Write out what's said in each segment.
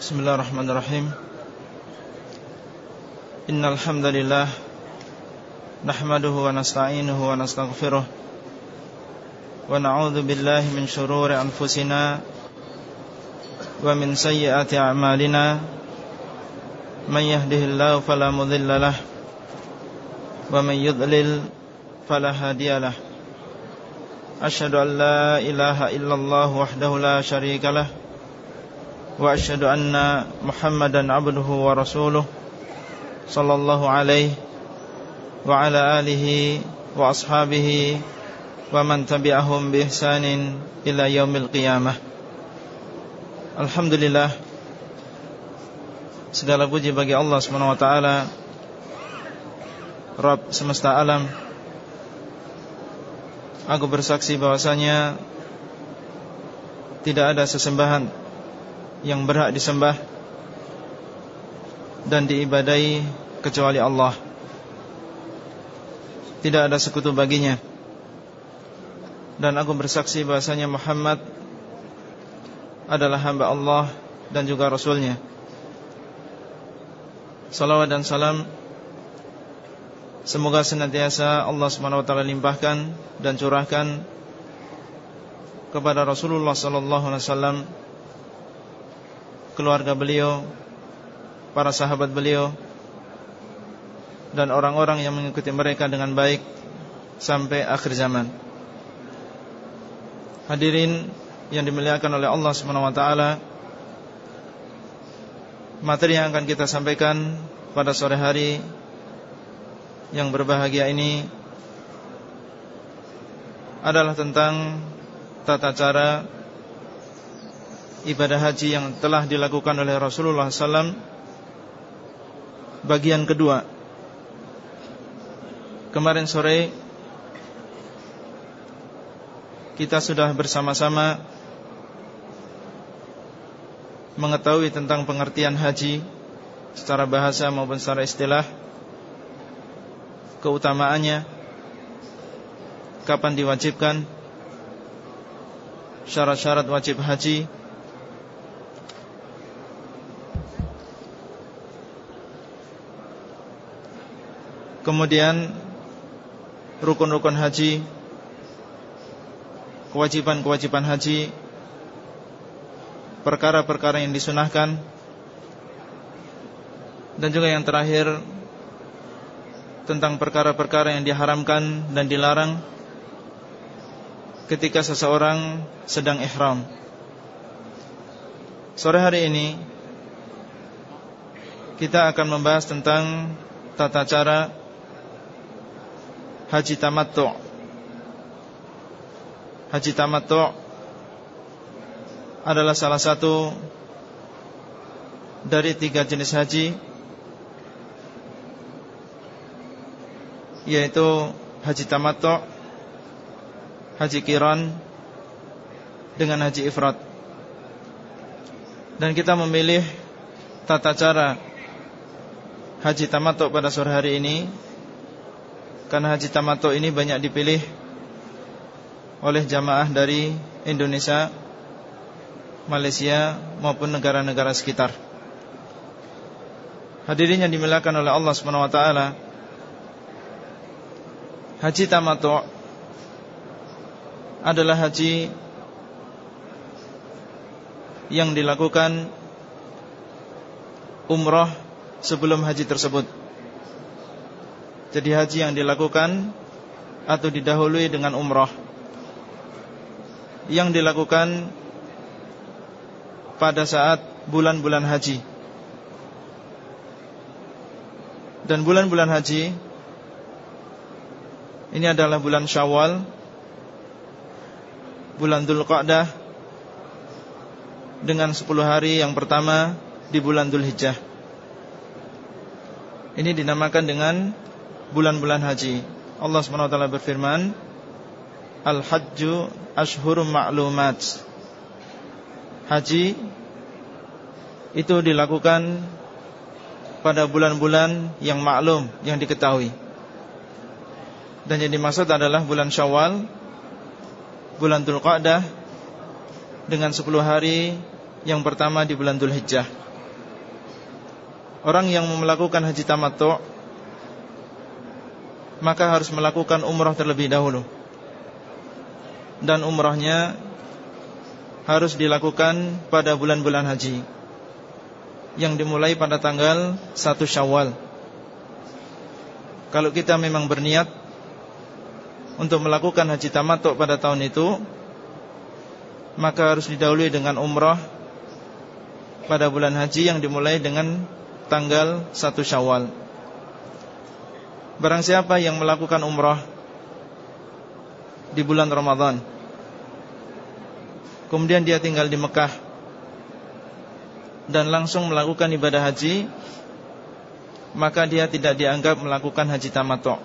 Bismillahirrahmanirrahim. Innalhamdulillah Nahmaduhu wa nasta'inuhu wa nasta'gfiruh Wa na'udhu billahi min syururi anfusina Wa min sayyati a'malina. Man yahdihillahu falamudhillalah Wa man yudlil falahadiyalah Ashadu an ilaha illallah wa la sharikalah. وأشهد أن محمدا عبده ورسوله صلى الله عليه وعلى آله وأصحابه ومن تبعهم بإحسان إلى يوم القيامة الحمد لله Segala puji bagi Allah SWT Rabb semesta alam Aku bersaksi bahwasanya Tidak ada sesembahan yang berhak disembah Dan diibadai Kecuali Allah. Tidak ada sekutu baginya. Dan aku bersaksi bahwasanya Muhammad Adalah hamba Allah Dan juga Rasulnya. Salawat dan salam Semoga senantiasa Allah SWT limpahkan dan curahkan kepada Rasulullah SAW, keluarga beliau, para sahabat beliau, dan orang-orang yang mengikuti mereka dengan baik sampai akhir zaman. Hadirin yang dimuliakan oleh Allah SWT, Materi yang akan kita sampaikan pada sore hari yang berbahagia ini adalah tentang tata cara ibadah haji yang telah dilakukan oleh Rasulullah SAW bagian kedua. Kemarin sore kita sudah bersama-sama mengetahui tentang pengertian haji secara bahasa maupun secara istilah, keutamaannya, kapan diwajibkan, syarat-syarat wajib haji, kemudian rukun-rukun haji, kewajiban-kewajiban haji perkara-perkara yang disunahkan dan juga yang terakhir tentang perkara-perkara yang diharamkan dan dilarang ketika seseorang sedang ihram. Sore hari ini kita akan membahas tentang tata cara haji tamattu. Haji tamattu adalah salah satu dari tiga jenis haji yaitu haji tamattu, haji kiran dengan haji ifrat. Dan kita memilih tata cara haji tamattu pada sore hari ini karena haji tamattu ini banyak dipilih oleh jamaah dari Indonesia Malaysia maupun negara-negara sekitar. Hadirin yang dimuliakan oleh Allah taala. Haji tamattu adalah haji yang dilakukan umrah sebelum haji tersebut. Jadi haji yang dilakukan atau didahului dengan umrah. Yang dilakukan pada saat bulan-bulan haji. Dan bulan-bulan haji Ini adalah bulan syawal Bulan Dhul Qa'dah Dengan 10 hari yang pertama Di bulan Dhul Hijjah Ini dinamakan dengan Bulan-bulan haji Allah SWT berfirman Al-Hajju Ashhurum Ma'lumat haji itu dilakukan pada bulan-bulan yang maklum yang diketahui. Dan yang dimaksud adalah bulan Syawal, bulan Dzulqa'dah dengan 10 hari yang pertama di bulan Dzulhijjah. Orang yang melakukan haji tamattu maka harus melakukan umrah terlebih dahulu. Dan umrahnya harus dilakukan pada bulan-bulan haji yang dimulai pada tanggal 1 Syawal. Kalau kita memang berniat untuk melakukan haji tamattu pada tahun itu, maka harus didahului dengan umrah pada bulan haji yang dimulai dengan tanggal 1 Syawal. Barang siapa yang melakukan umrah di bulan Ramadan Kemudian dia tinggal di Mekah Dan langsung melakukan ibadah haji Maka dia tidak dianggap melakukan haji tamatok.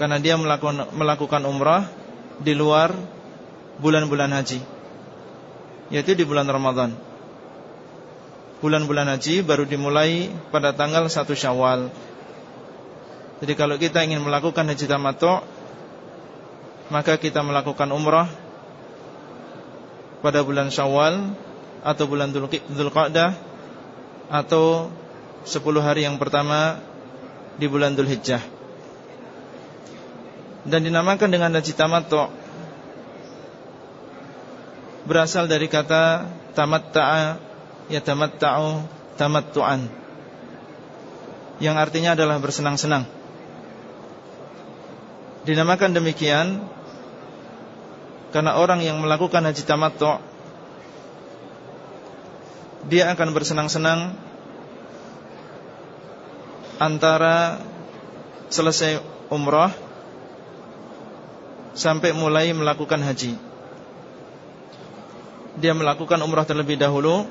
Karena dia melakukan, umrah Di luar bulan-bulan haji Yaitu di bulan Ramadan. Bulan-bulan haji baru dimulai pada tanggal 1 syawal jadi kalau kita ingin melakukan haji tamattu maka kita melakukan umrah pada bulan Syawal atau bulan Dzulqa'dah atau 10 hari yang pertama di bulan Dzulhijjah. Dan dinamakan dengan haji tamattu berasal dari kata tamatta'a ya tamatta'u tamattu'an yang artinya adalah bersenang-senang. Dinamakan demikian karena orang yang melakukan haji tamattu dia akan bersenang-senang antara selesai umrah sampai mulai melakukan haji. Dia melakukan umrah terlebih dahulu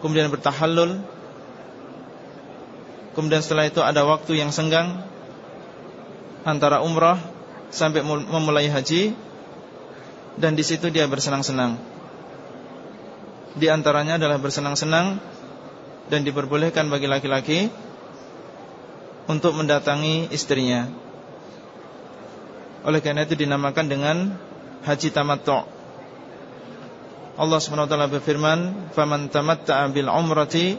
kemudian bertahallul kemudian setelah itu ada waktu yang senggang antara umrah sampai memulai haji dan di situ dia bersenang-senang. Di antaranya adalah bersenang-senang dan diperbolehkan bagi laki-laki untuk mendatangi istrinya. Oleh karena itu dinamakan dengan haji tamattu. Allah Subhanahu wa taala berfirman, "Faman tamatta'a bil umrati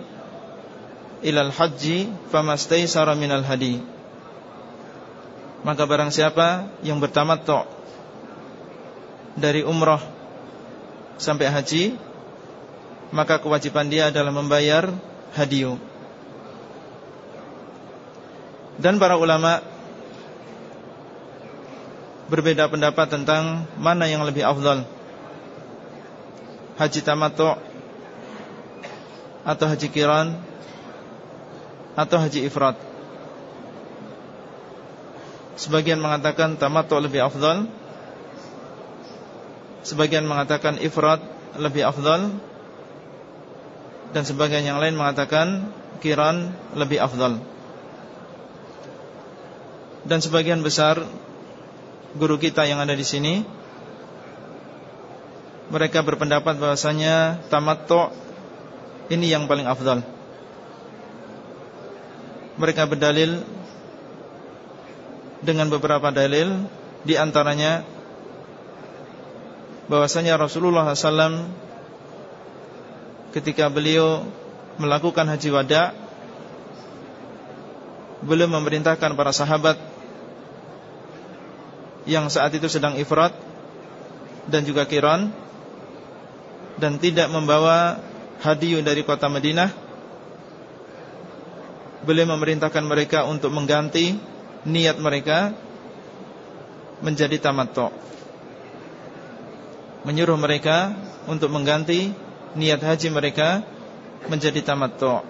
ilal haji famastaysara minal hadi." Maka barang siapa yang bertamattu dari umrah sampai haji maka kewajiban dia adalah membayar hadiyu. Dan para ulama berbeda pendapat tentang mana yang lebih afdal. Haji tamattu atau haji kiran atau haji ifrat. Sebagian mengatakan tamattu lebih afdal. Sebagian mengatakan ifrat lebih afdal. Dan sebagian yang lain mengatakan kiran lebih afdal. Dan sebagian besar guru kita yang ada di sini mereka berpendapat bahwasanya tamattu ini yang paling afdal. Mereka berdalil dengan beberapa dalil di antaranya bahwasanya Rasulullah SAW ketika beliau melakukan haji wada belum memerintahkan para sahabat yang saat itu sedang ifrat dan juga kiran dan tidak membawa hadiah dari kota Madinah beliau memerintahkan mereka untuk mengganti niat mereka menjadi tamattu. Menyuruh mereka untuk mengganti niat haji mereka menjadi tamattu.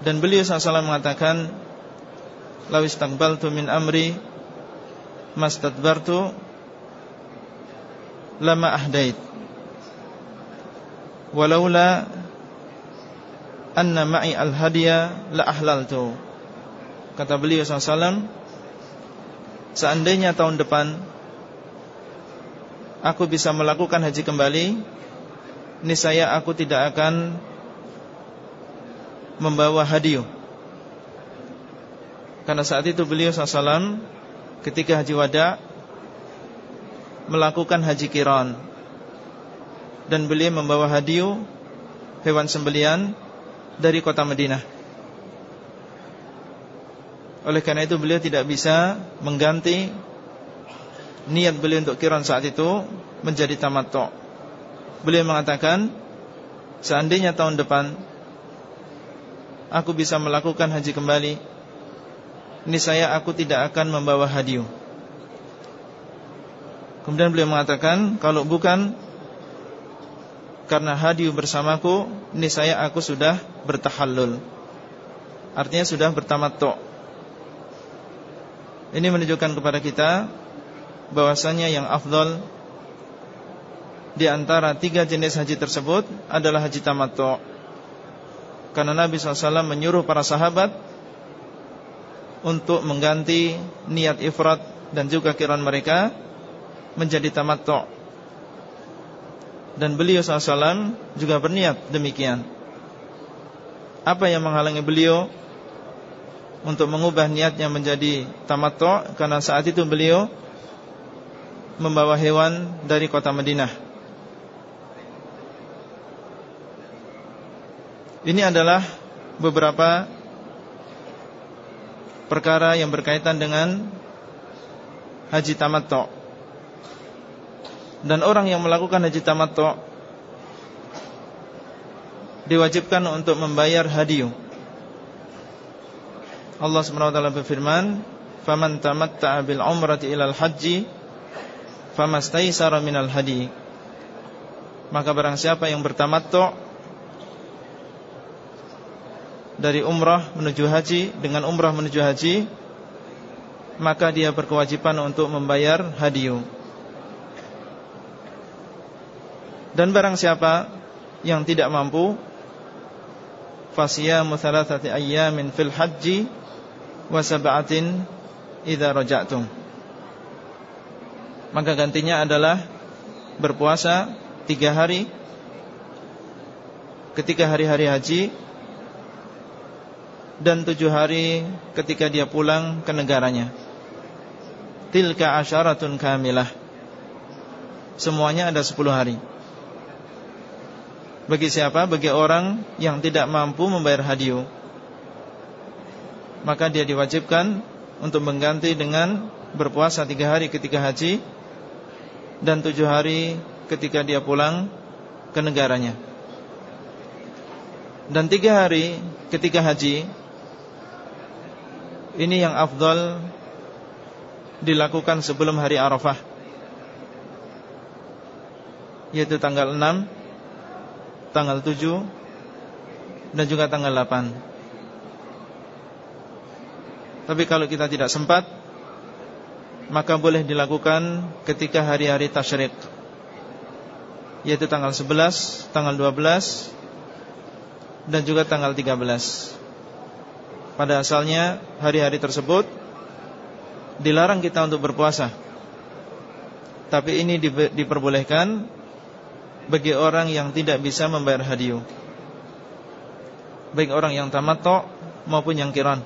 Dan beliau SAW mengatakan Lawis takbaltu min amri Mastadbartu Lama ahdait Walaula Anna ma'i al-hadiya La ahlaltu Kata beliau SAW Seandainya tahun depan Aku bisa melakukan haji kembali Niscaya aku tidak akan Membawa hadiah Karena saat itu beliau SAW Ketika haji wada Melakukan haji kiran Dan beliau membawa hadiah hewan sembelian dari kota Madinah. Oleh karena itu beliau tidak bisa mengganti niat beliau untuk kiran saat itu menjadi tamattu. Beliau mengatakan, seandainya tahun depan aku bisa melakukan haji kembali, ini saya aku tidak akan membawa hadiah. Kemudian beliau mengatakan, kalau bukan karena hadiah bersamaku, ini saya aku sudah bertahallul. Artinya sudah bertamattu. Ini menunjukkan kepada kita bahwasanya yang afdal di antara tiga jenis haji tersebut adalah haji tamattu. Karena Nabi SAW menyuruh para sahabat untuk mengganti niat ifrat dan juga kiran mereka menjadi tamattu. Dan beliau SAW juga berniat demikian. Apa yang menghalangi beliau untuk mengubah niatnya menjadi tamattu? Karena saat itu beliau membawa hewan dari kota Madinah. Ini adalah beberapa perkara yang berkaitan dengan haji tamattu. Dan orang yang melakukan haji tamattu diwajibkan untuk membayar hadiah. Allah Subhanahu wa taala berfirman, "Faman tamatta'a bil umrati ilal haji famastaysara minal hadi." Maka barang siapa yang bertamattu dari umrah menuju haji dengan umrah menuju haji, maka dia berkewajiban untuk membayar hadiah. Dan barang siapa yang tidak mampu Fasiyamu thalathati ayyamin fil haji Wa sab'atin Idha raja'tum. Maka gantinya adalah Berpuasa Tiga hari. Ketika hari-hari haji Dan tujuh hari Ketika dia pulang ke negaranya. Tilka asyaratun kamilah. Semuanya ada sepuluh hari. Bagi siapa? Bagi orang yang tidak mampu membayar hadiah Maka dia diwajibkan Untuk mengganti dengan Berpuasa tiga hari ketika haji Dan tujuh hari Ketika dia pulang Ke negaranya. Dan tiga hari ketika haji Ini yang afdal Dilakukan sebelum hari Arafah Yaitu tanggal 6 tanggal 7 dan juga tanggal 8 Tapi kalau kita tidak sempat Maka boleh dilakukan ketika hari-hari tasyrik. Yaitu tanggal 11, tanggal 12 Dan juga tanggal 13 Pada asalnya hari-hari tersebut Dilarang kita untuk berpuasa. Tapi ini diperbolehkan bagi orang yang tidak bisa membayar hadiah. Baik orang yang tamattu maupun yang kiran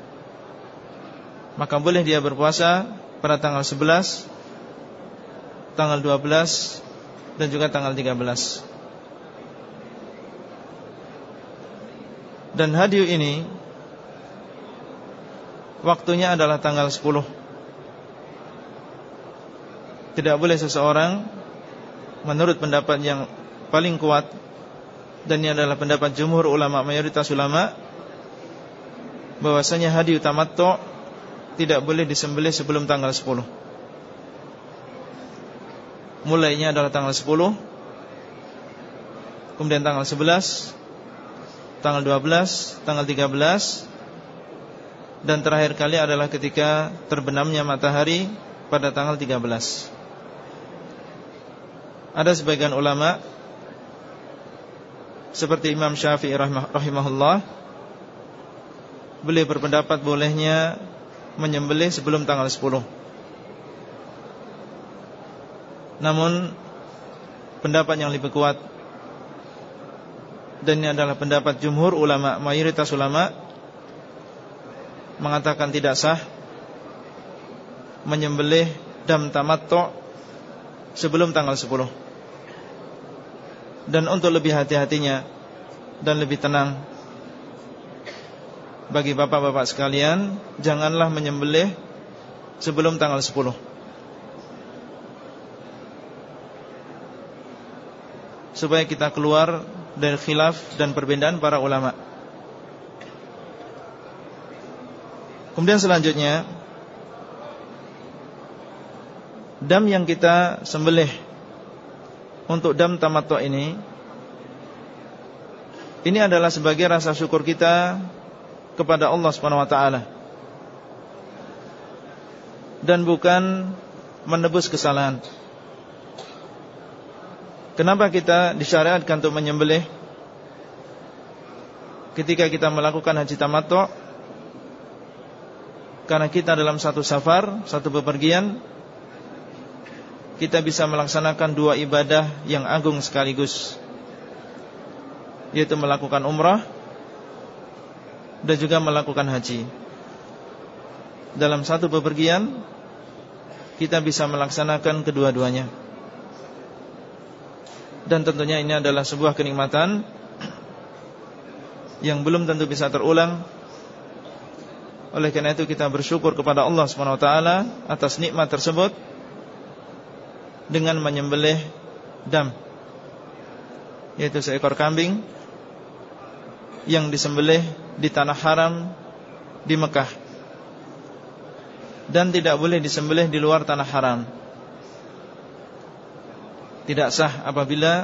Maka boleh dia berpuasa pada tanggal 11 Tanggal 12 Dan juga tanggal 13 Dan hadiah ini Waktunya adalah tanggal 10 Tidak boleh seseorang Menurut pendapat yang paling kuat dan ini adalah pendapat jumhur ulama mayoritas ulama bahwasanya hadi tamattu tidak boleh disembelih sebelum tanggal 10. Mulainya adalah tanggal 10 Kemudian tanggal 11 Tanggal 12 Tanggal 13 Dan terakhir kali adalah ketika Terbenamnya matahari Pada tanggal 13 Ada sebagian ulama seperti Imam Syafi'i rahimahullah Beliau berpendapat bolehnya Menyembelih sebelum tanggal 10 Namun Pendapat yang lebih kuat Dan ini adalah pendapat jumhur ulama Mayoritas ulama Mengatakan tidak sah Menyembelih Dam tamatto Sebelum tanggal 10 dan untuk lebih hati-hatinya dan lebih tenang Bagi bapak-bapak sekalian Janganlah menyembelih Sebelum tanggal 10 Supaya kita keluar Dari khilaf dan perbedaan para ulama. Kemudian selanjutnya Dam yang kita sembelih Untuk dam tamattu ini Ini adalah sebagai rasa syukur kita Kepada Allah SWT Dan bukan Menebus kesalahan. Kenapa kita disyariatkan untuk menyembelih? Ketika kita melakukan haji tamattu Karena kita dalam satu safar Satu bepergian kita bisa melaksanakan dua ibadah yang agung sekaligus Yaitu melakukan umrah Dan juga melakukan haji. Dalam satu bepergian Kita bisa melaksanakan kedua-duanya. Dan tentunya ini adalah sebuah kenikmatan Yang belum tentu bisa terulang. Oleh karena itu kita bersyukur kepada Allah SWT Atas nikmat tersebut dengan menyembelih dam yaitu seekor kambing yang disembelih di tanah haram di Mekah. Dan tidak boleh disembelih di luar tanah haram. Tidak sah apabila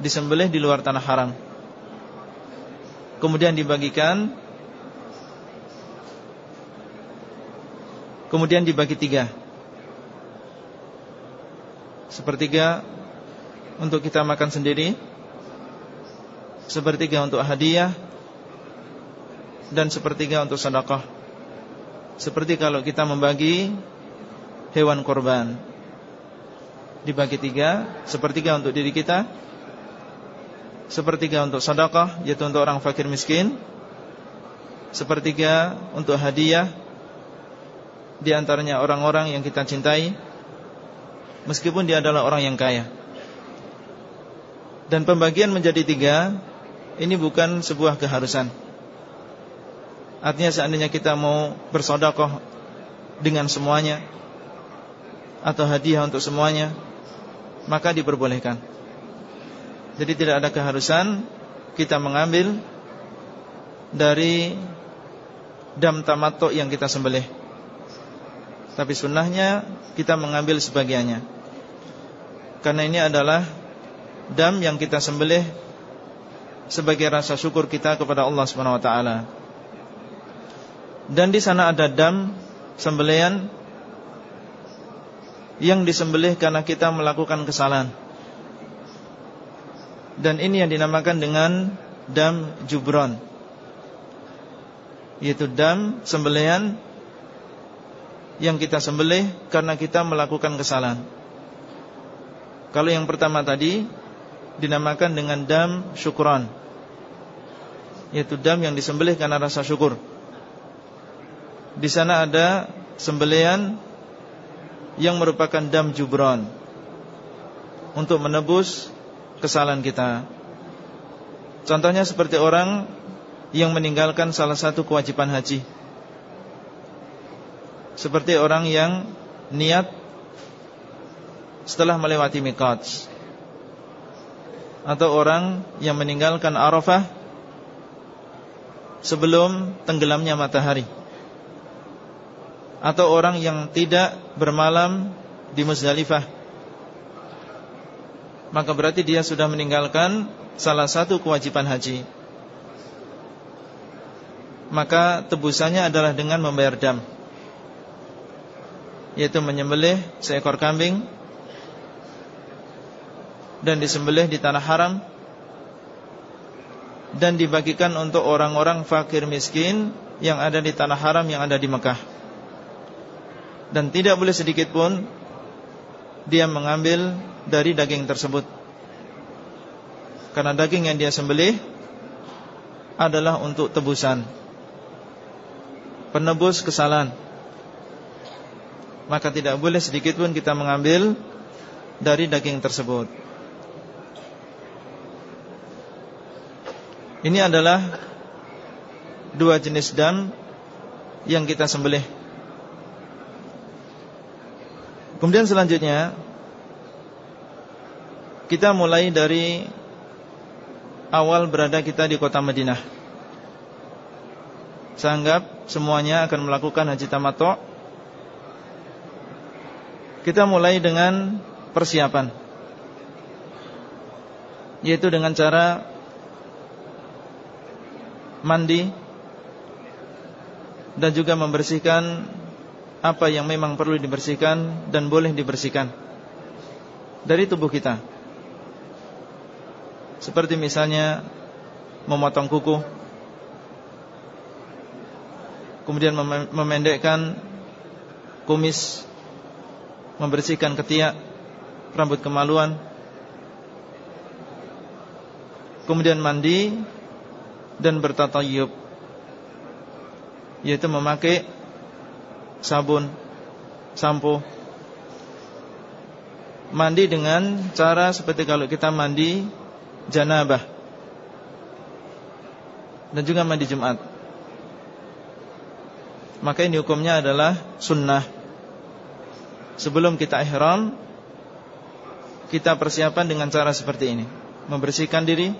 disembelih di luar tanah haram. Kemudian dibagikan kemudian dibagi tiga. Sepertiga untuk kita makan sendiri Sepertiga untuk hadiah Dan sepertiga untuk sedekah. Seperti kalau kita membagi Hewan korban Dibagi tiga Sepertiga untuk diri kita Sepertiga untuk sedekah Yaitu untuk orang fakir miskin Sepertiga untuk hadiah Di antaranya orang-orang yang kita cintai Meskipun dia adalah orang yang kaya. Dan pembagian menjadi tiga Ini bukan sebuah keharusan. Artinya seandainya kita mau bersodakoh Dengan semuanya Atau hadiah untuk semuanya Maka diperbolehkan. Jadi tidak ada keharusan Kita mengambil Dari Dam tamato yang kita sembelih. Tapi sunnahnya Kita mengambil sebagiannya. Karena ini adalah dam yang kita sembelih sebagai rasa syukur kita kepada Allah Subhanahu wa taala. Dan di sana ada dam sembelihan yang disembelih karena kita melakukan kesalahan. Dan ini yang dinamakan dengan dam jubron. Yaitu dam sembelihan yang kita sembelih karena kita melakukan kesalahan. Kalau yang pertama tadi dinamakan dengan dam syukuran Yaitu dam yang disembelih karena rasa syukur. Di sana ada sembelian yang merupakan dam jubron Untuk menebus kesalahan kita. Contohnya seperti orang yang meninggalkan salah satu kewajiban haji. Seperti orang yang niat setelah melewati miqat. Atau orang yang meninggalkan Arafah sebelum tenggelamnya matahari. Atau orang yang tidak bermalam di Muzdalifah. Maka berarti dia sudah meninggalkan salah satu kewajiban haji. Maka tebusannya adalah dengan membayar dam. Yaitu menyembelih seekor kambing. Dan disembelih di tanah haram dan dibagikan untuk orang-orang fakir miskin yang ada di tanah haram yang ada di Mekah. Dan tidak boleh sedikit pun dia mengambil dari daging tersebut. Karena daging yang dia sembelih adalah untuk tebusan. Penebus kesalahan. Maka tidak boleh sedikit pun kita mengambil dari daging tersebut. Ini adalah dua jenis dam yang kita sembelih. Kemudian selanjutnya kita mulai dari awal berada kita di kota Madinah. Saya semuanya akan melakukan haji tamattu. Kita mulai dengan persiapan yaitu dengan cara mandi dan juga membersihkan apa yang memang perlu dibersihkan dan boleh dibersihkan dari tubuh kita. Seperti misalnya memotong kuku, kemudian memendekkan kumis, membersihkan ketiak, rambut kemaluan, kemudian mandi dan bertatayub yaitu memakai sabun, sampo. Mandi dengan cara seperti kalau kita mandi janabah. Dan juga mandi Jumat. Maka ini hukumnya adalah sunnah. Sebelum kita ihram, kita persiapan dengan cara seperti ini. Membersihkan diri,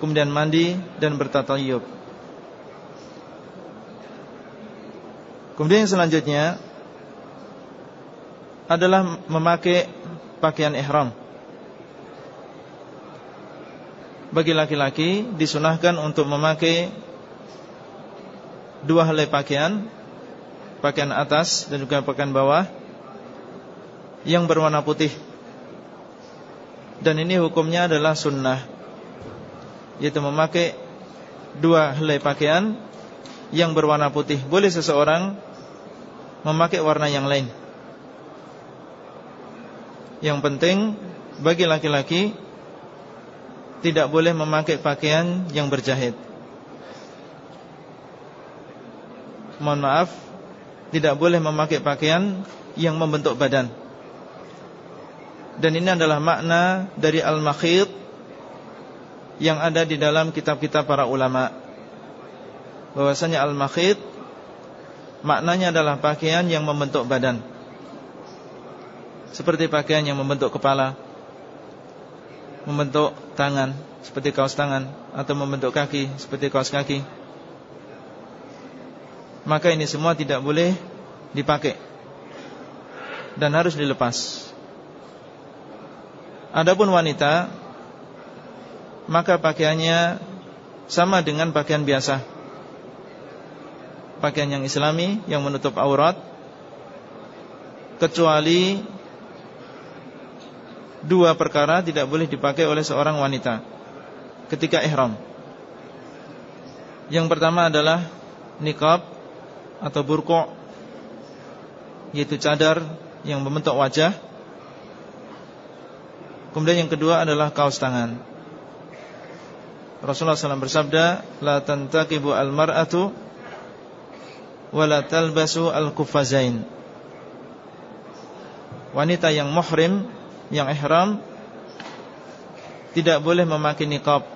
kemudian mandi dan bertatayub. Kemudian yang selanjutnya adalah memakai pakaian ihram. Bagi laki-laki disunahkan untuk memakai dua helai pakaian, pakaian atas dan juga pakaian bawah yang berwarna putih. Dan ini hukumnya adalah sunnah, yaitu memakai dua helai pakaian yang berwarna putih. Boleh seseorang memakai warna yang lain. Yang penting bagi laki-laki tidak boleh memakai pakaian yang berjahit. Mohon maaf, tidak boleh memakai pakaian yang membentuk badan. Dan ini adalah makna dari al-makhid yang ada di dalam kitab-kitab para ulama. Bahwasanya al-makhid Maknanya adalah pakaian yang membentuk badan. Seperti pakaian yang membentuk kepala Membentuk tangan Seperti kaos tangan Atau membentuk kaki Seperti kaos kaki. Maka ini semua tidak boleh dipakai Dan harus dilepas. Adapun wanita Maka pakaiannya Sama dengan pakaian biasa pakaian yang islami yang menutup aurat kecuali dua perkara tidak boleh dipakai oleh seorang wanita ketika ihram. Yang pertama adalah niqab atau burqa yaitu cadar yang membentuk wajah. Kemudian yang kedua adalah kaos tangan. Rasulullah SAW bersabda, "La tantaqibu al-mar'atu wala talbasu al-kufazain. Wanita yang muhrim, yang ihram tidak boleh memakai niqab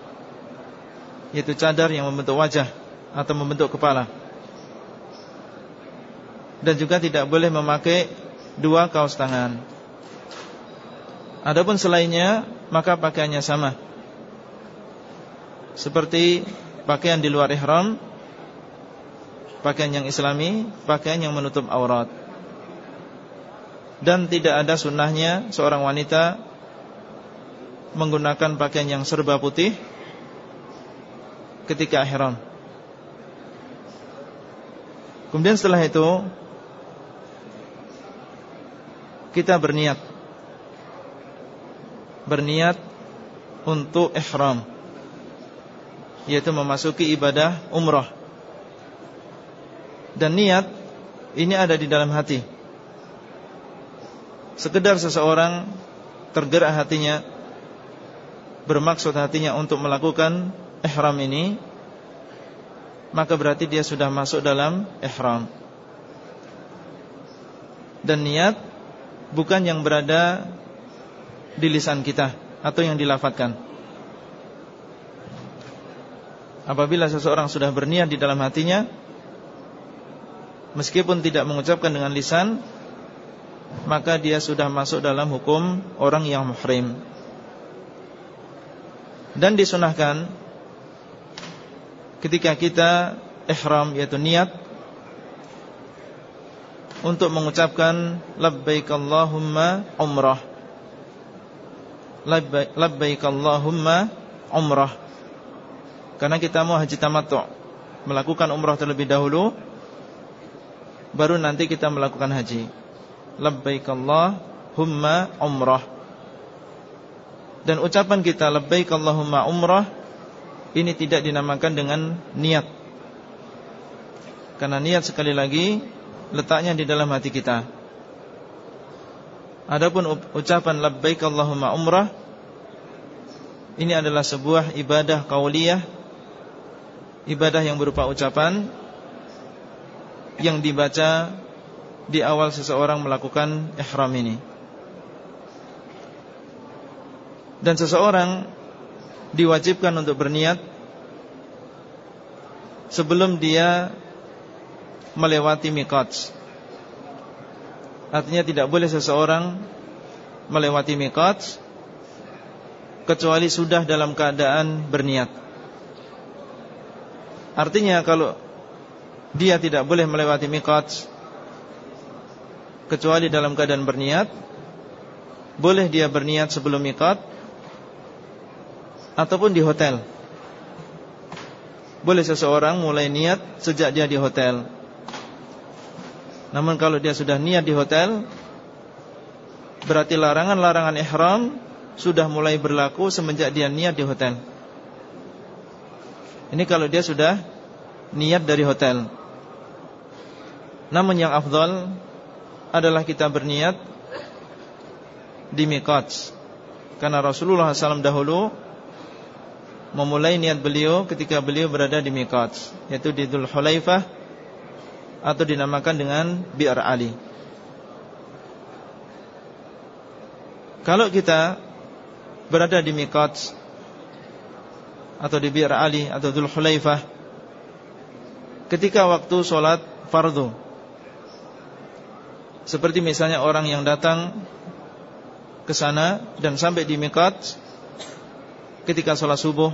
yaitu cadar yang membentuk wajah atau membentuk kepala. Dan juga tidak boleh memakai dua kaos tangan. Adapun selainnya maka pakaiannya sama. Seperti pakaian di luar ihram pakaian yang islami, pakaian yang menutup aurat. Dan tidak ada sunnahnya seorang wanita menggunakan pakaian yang serba putih ketika ihram. Kemudian setelah itu kita berniat berniat untuk ihram yaitu memasuki ibadah umrah dan niat ini ada di dalam hati. Sekedar seseorang tergerak hatinya bermaksud hatinya untuk melakukan ihram ini maka berarti dia sudah masuk dalam ihram. Dan niat bukan yang berada di lisan kita atau yang dilafatkan. Apabila seseorang sudah berniat di dalam hatinya Meskipun tidak mengucapkan dengan lisan Maka dia sudah masuk dalam hukum orang yang muhrim. Dan disunahkan Ketika kita ihram yaitu niat Untuk mengucapkan Labbaik Allahumma umrah. Labbaik Allahumma umrah karena kita mau haji tamattu. Melakukan umrah terlebih dahulu Baru nanti kita melakukan haji. Labbaik Allahumma umrah. Dan ucapan kita Labbaik Allahumma umrah Ini tidak dinamakan dengan niat. Karena niat sekali lagi Letaknya di dalam hati kita. Adapun ucapan Labbaik Allahumma umrah Ini adalah sebuah ibadah kauliyah ibadah yang berupa ucapan yang dibaca di awal seseorang melakukan ihram ini. Dan seseorang diwajibkan untuk berniat sebelum dia melewati miqat. Artinya tidak boleh seseorang melewati miqat kecuali sudah dalam keadaan berniat. Artinya kalau dia tidak boleh melewati miqat kecuali dalam keadaan berniat, boleh dia berniat sebelum miqat ataupun di hotel. Boleh seseorang mulai niat sejak dia di hotel. Namun kalau dia sudah niat di hotel, berarti larangan-larangan ihram sudah mulai berlaku semenjak dia niat di hotel. Ini kalau dia sudah niat dari hotel. Namun yang afdal adalah kita berniat di miqat. Karena Rasulullah SAW dahulu memulai niat beliau ketika beliau berada di miqat, yaitu di Dhul Hulaifah atau dinamakan dengan Bi'ar Ali. Kalau kita berada di miqat atau di Bir Ali atau Dhul Hulaifah ketika waktu sholat fardu seperti misalnya orang yang datang ke sana dan sampai di mikat ketika sholat subuh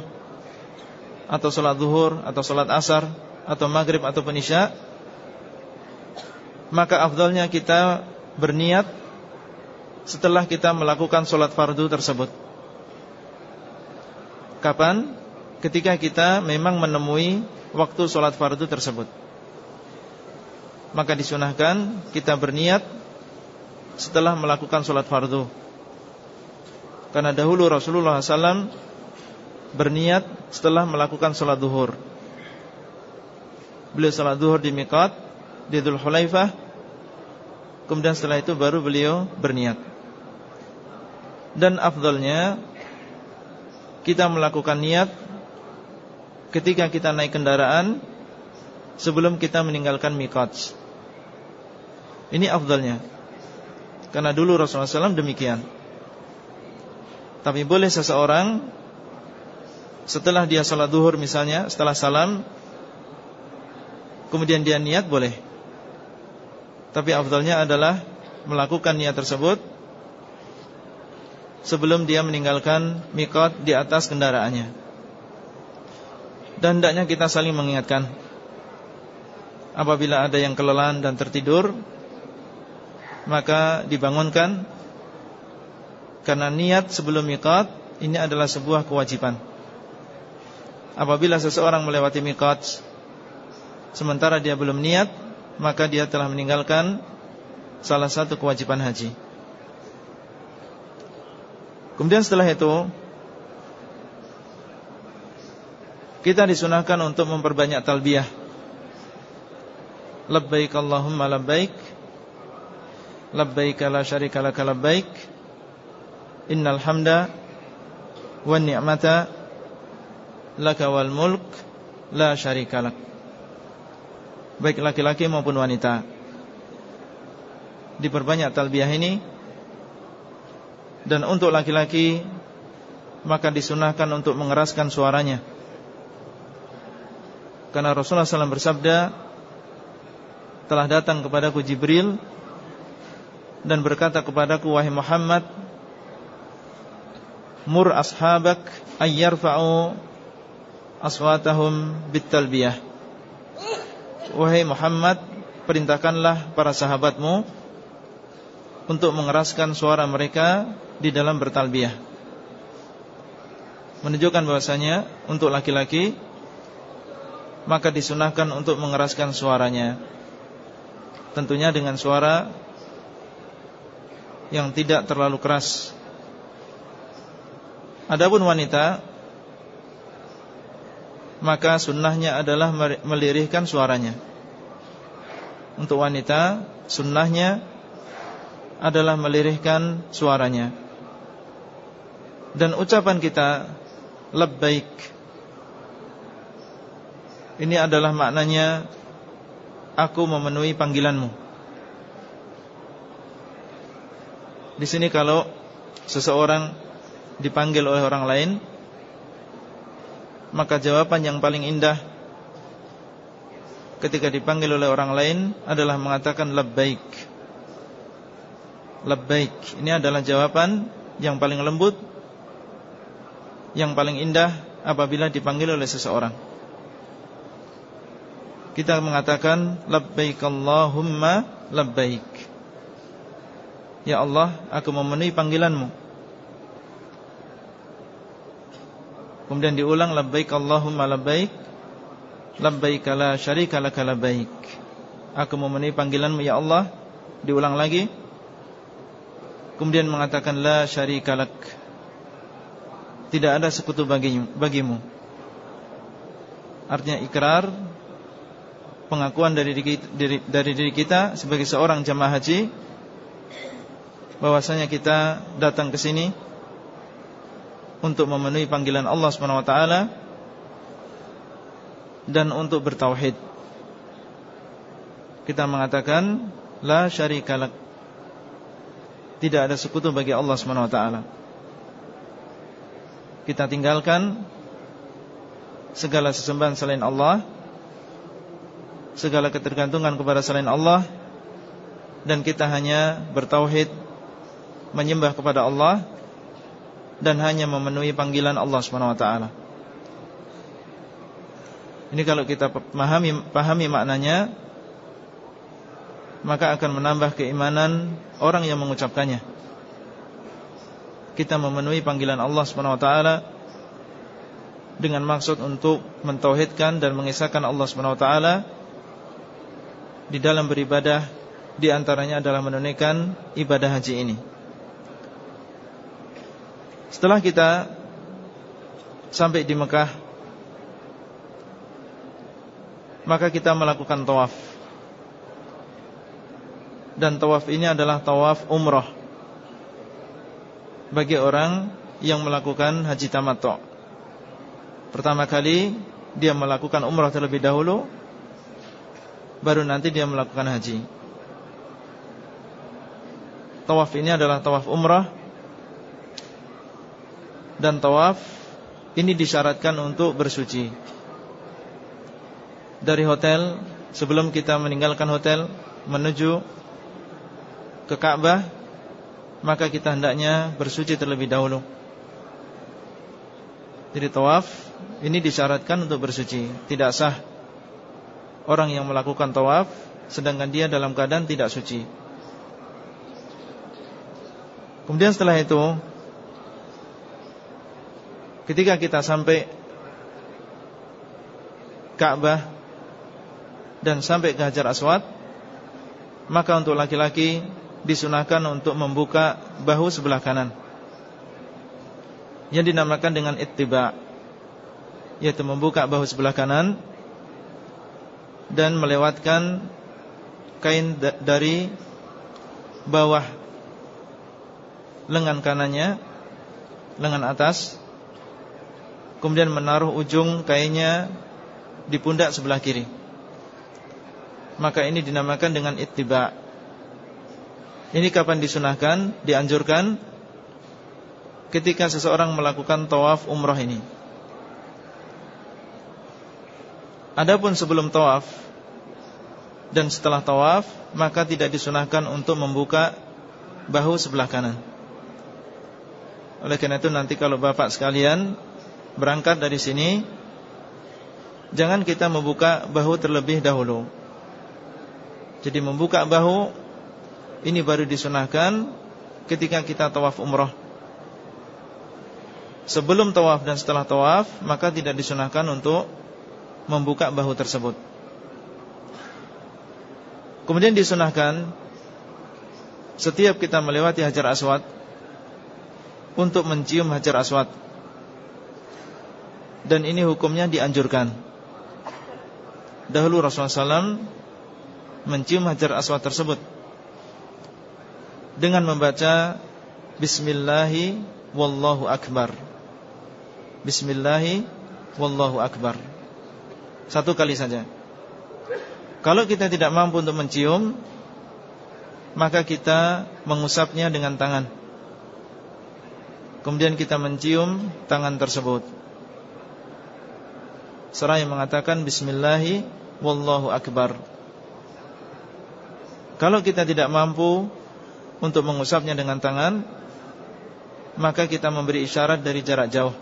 atau sholat zuhur atau sholat asar atau maghrib atau penisya maka afdalnya kita berniat setelah kita melakukan sholat fardu tersebut. Kapan? Ketika kita memang menemui waktu sholat fardu tersebut. Maka disunahkan kita berniat setelah melakukan sholat fardu. Karena dahulu Rasulullah SAW berniat setelah melakukan sholat duhur. Beliau sholat duhur di Miqat, di Dhul Hulaifah. Kemudian setelah itu baru beliau berniat. Dan afdalnya kita melakukan niat ketika kita naik kendaraan sebelum kita meninggalkan miqat. Ini afdalnya. Karena dulu Rasulullah SAW demikian. Tapi boleh seseorang setelah dia sholat duhur misalnya, setelah salam, kemudian dia niat boleh. Tapi afdalnya adalah melakukan niat tersebut sebelum dia meninggalkan mikot di atas kendaraannya. Dan hendaknya kita saling mengingatkan Apabila ada yang kelelahan dan tertidur Maka dibangunkan. Karena niat sebelum miqat Ini adalah sebuah kewajiban. Apabila seseorang melewati miqat Sementara dia belum niat Maka dia telah meninggalkan Salah satu kewajiban haji. Kemudian setelah itu kita disunahkan untuk memperbanyak talbiyah. Labbaik Allahumma labbaik. Labbaik la syarika laka labbaik. Innal hamda wan ni'mata laka wal mulk la syarika lak. Baik laki-laki maupun wanita. Diperbanyak talbiyah ini dan untuk laki-laki maka disunahkan untuk mengeraskan suaranya Karena Rasulullah SAW bersabda Telah datang kepadaku Jibril Dan berkata kepadaku Wahai Muhammad Mur ashabak Ayyarfa'u Aswatahum Bittalbiyah Wahai Muhammad Perintahkanlah para sahabatmu Untuk mengeraskan suara mereka Di dalam bertalbiyah. Menunjukkan bahwasanya Untuk laki-laki maka disunahkan untuk mengeraskan suaranya. Tentunya dengan suara Yang tidak terlalu keras. Adapun wanita Maka sunnahnya adalah melirihkan suaranya. Untuk wanita Sunnahnya Adalah melirihkan suaranya. Dan ucapan kita Labbaik ini adalah maknanya Aku memenuhi panggilanmu. Di sini kalau Seseorang Dipanggil oleh orang lain Maka jawaban yang paling indah Ketika dipanggil oleh orang lain Adalah mengatakan Labbaik. Labbaik. Ini adalah jawaban yang paling lembut Yang paling indah Apabila dipanggil oleh seseorang kita mengatakan labbaik Allahumma labbaik. Ya Allah, aku memenuhi panggilanmu. Kemudian diulang labbaik Allahumma labbaik. Labbaik la syarika laka labbaik. Aku memenuhi panggilanmu ya Allah. Diulang lagi. Kemudian mengatakan la syarika lak. Tidak ada sekutu bagimu. Artinya ikrar pengakuan dari diri, dari, dari diri kita sebagai seorang jamaah haji bahwasanya kita datang ke sini untuk memenuhi panggilan Allah taala dan untuk bertauhid. Kita mengatakan la syarikalak. Tidak ada sekutu bagi Allah taala. Kita tinggalkan segala sesembahan selain Allah segala ketergantungan kepada selain Allah dan kita hanya bertauhid menyembah kepada Allah dan hanya memenuhi panggilan Allah Subhanahu wa taala. Ini kalau kita pahami pahami maknanya maka akan menambah keimanan orang yang mengucapkannya. Kita memenuhi panggilan Allah Subhanahu wa taala dengan maksud untuk mentauhidkan dan mengisahkan Allah Subhanahu wa taala di dalam beribadah di antaranya adalah menunaikan ibadah haji ini. Setelah kita sampai di Mekah maka kita melakukan tawaf. Dan tawaf ini adalah tawaf umrah bagi orang yang melakukan haji tamattu. Pertama kali dia melakukan umrah terlebih dahulu baru nanti dia melakukan haji. Tawaf ini adalah tawaf umrah dan tawaf ini disyaratkan untuk bersuci. Dari hotel sebelum kita meninggalkan hotel menuju ke Ka'bah maka kita hendaknya bersuci terlebih dahulu. Jadi tawaf ini disyaratkan untuk bersuci, tidak sah orang yang melakukan tawaf sedangkan dia dalam keadaan tidak suci. Kemudian setelah itu ketika kita sampai Ka'bah dan sampai ke Hajar Aswad maka untuk laki-laki disunahkan untuk membuka bahu sebelah kanan yang dinamakan dengan ittiba yaitu membuka bahu sebelah kanan dan melewatkan kain dari bawah lengan kanannya, lengan atas, kemudian menaruh ujung kainnya di pundak sebelah kiri. Maka ini dinamakan dengan ittiba. Ini kapan disunahkan, dianjurkan ketika seseorang melakukan tawaf umrah ini. Adapun sebelum tawaf dan setelah tawaf maka tidak disunahkan untuk membuka bahu sebelah kanan. Oleh karena itu nanti kalau Bapak sekalian berangkat dari sini jangan kita membuka bahu terlebih dahulu. Jadi membuka bahu ini baru disunahkan ketika kita tawaf umroh. Sebelum tawaf dan setelah tawaf maka tidak disunahkan untuk membuka bahu tersebut. Kemudian disunahkan setiap kita melewati Hajar Aswad untuk mencium Hajar Aswad. Dan ini hukumnya dianjurkan. Dahulu Rasulullah SAW mencium Hajar Aswad tersebut dengan membaca Bismillahi Wallahu Akbar. Bismillahi Wallahu Akbar. Satu kali saja. Kalau kita tidak mampu untuk mencium Maka kita mengusapnya dengan tangan. Kemudian kita mencium tangan tersebut. Seraya mengatakan Bismillahi Wallahu Akbar. Kalau kita tidak mampu Untuk mengusapnya dengan tangan Maka kita memberi isyarat dari jarak jauh.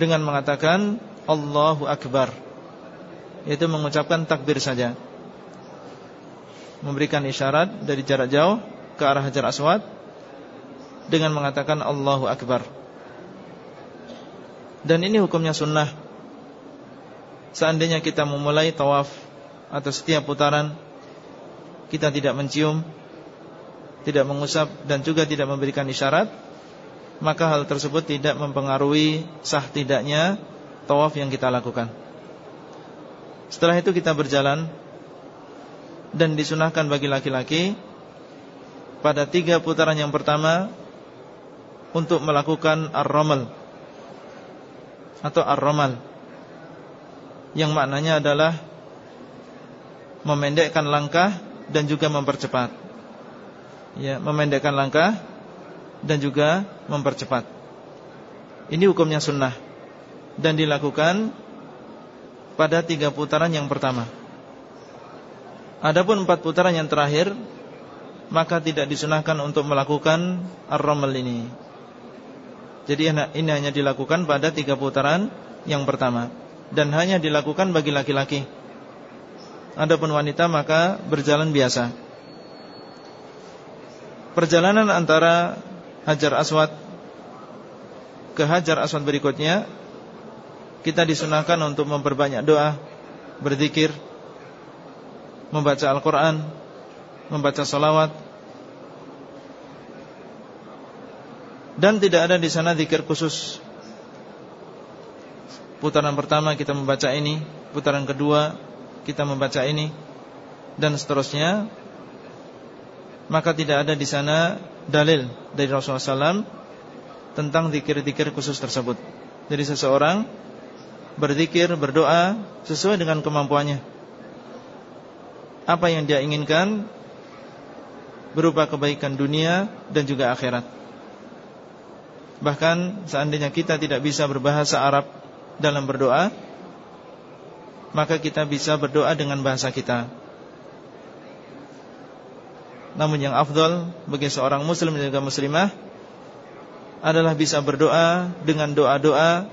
Dengan mengatakan Allahu Akbar. Yaitu mengucapkan takbir saja. Memberikan isyarat dari jarak jauh Ke arah Hajar Aswad Dengan mengatakan Allahu Akbar. Dan ini hukumnya sunnah. Seandainya kita memulai tawaf Atau setiap putaran Kita tidak mencium Tidak mengusap Dan juga tidak memberikan isyarat Maka hal tersebut tidak mempengaruhi Sah tidaknya tawaf yang kita lakukan. Setelah itu kita berjalan Dan disunahkan bagi laki-laki Pada tiga putaran yang pertama Untuk melakukan ar-ramal Atau ar-ramal Yang maknanya adalah Memendekkan langkah Dan juga mempercepat. Ya, memendekkan langkah Dan juga mempercepat. Ini hukumnya sunnah dan dilakukan pada tiga putaran yang pertama. Adapun empat putaran yang terakhir maka tidak disunahkan untuk melakukan ar-ramal ini. Jadi ini hanya dilakukan pada tiga putaran yang pertama dan hanya dilakukan bagi laki-laki. Adapun wanita maka berjalan biasa. Perjalanan antara Hajar Aswad ke Hajar Aswad berikutnya kita disunahkan untuk memperbanyak doa, berzikir, membaca Al-Quran, membaca salawat, dan tidak ada di sana zikir khusus. Putaran pertama kita membaca ini, putaran kedua kita membaca ini, dan seterusnya. Maka tidak ada di sana dalil dari Rasulullah SAW tentang zikir-zikir khusus tersebut. Jadi seseorang berzikir, berdoa sesuai dengan kemampuannya. Apa yang dia inginkan berupa kebaikan dunia dan juga akhirat. Bahkan seandainya kita tidak bisa berbahasa Arab dalam berdoa, maka kita bisa berdoa dengan bahasa kita. Namun yang afdol bagi seorang muslim dan juga muslimah adalah bisa berdoa dengan doa-doa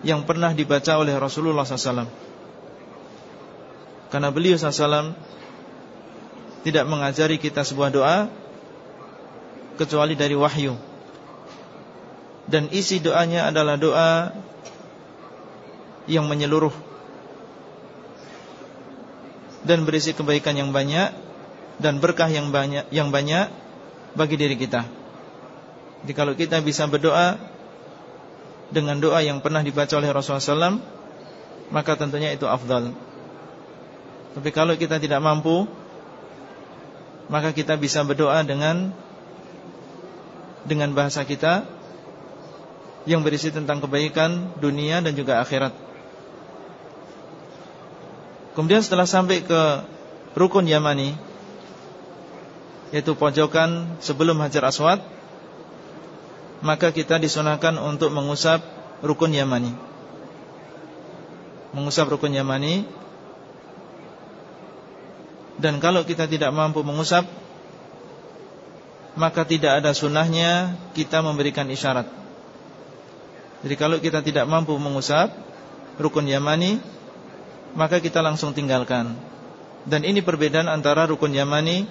yang pernah dibaca oleh Rasulullah SAW Karena beliau SAW Tidak mengajari kita sebuah doa Kecuali dari wahyu. Dan isi doanya adalah doa Yang menyeluruh. Dan berisi kebaikan yang banyak Dan berkah yang banyak yang banyak Bagi diri kita. Jadi kalau kita bisa berdoa dengan doa yang pernah dibaca oleh Rasulullah SAW Maka tentunya itu afdal. Tapi kalau kita tidak mampu Maka kita bisa berdoa dengan Dengan bahasa kita Yang berisi tentang kebaikan Dunia dan juga akhirat. Kemudian setelah sampai ke Rukun Yamani Yaitu pojokan sebelum Hajar Aswad maka kita disunahkan untuk mengusap rukun Yamani. mengusap rukun yamani dan kalau kita tidak mampu mengusap maka tidak ada sunnahnya kita memberikan isyarat. Jadi kalau kita tidak mampu mengusap rukun yamani maka kita langsung tinggalkan. Dan ini perbedaan antara rukun yamani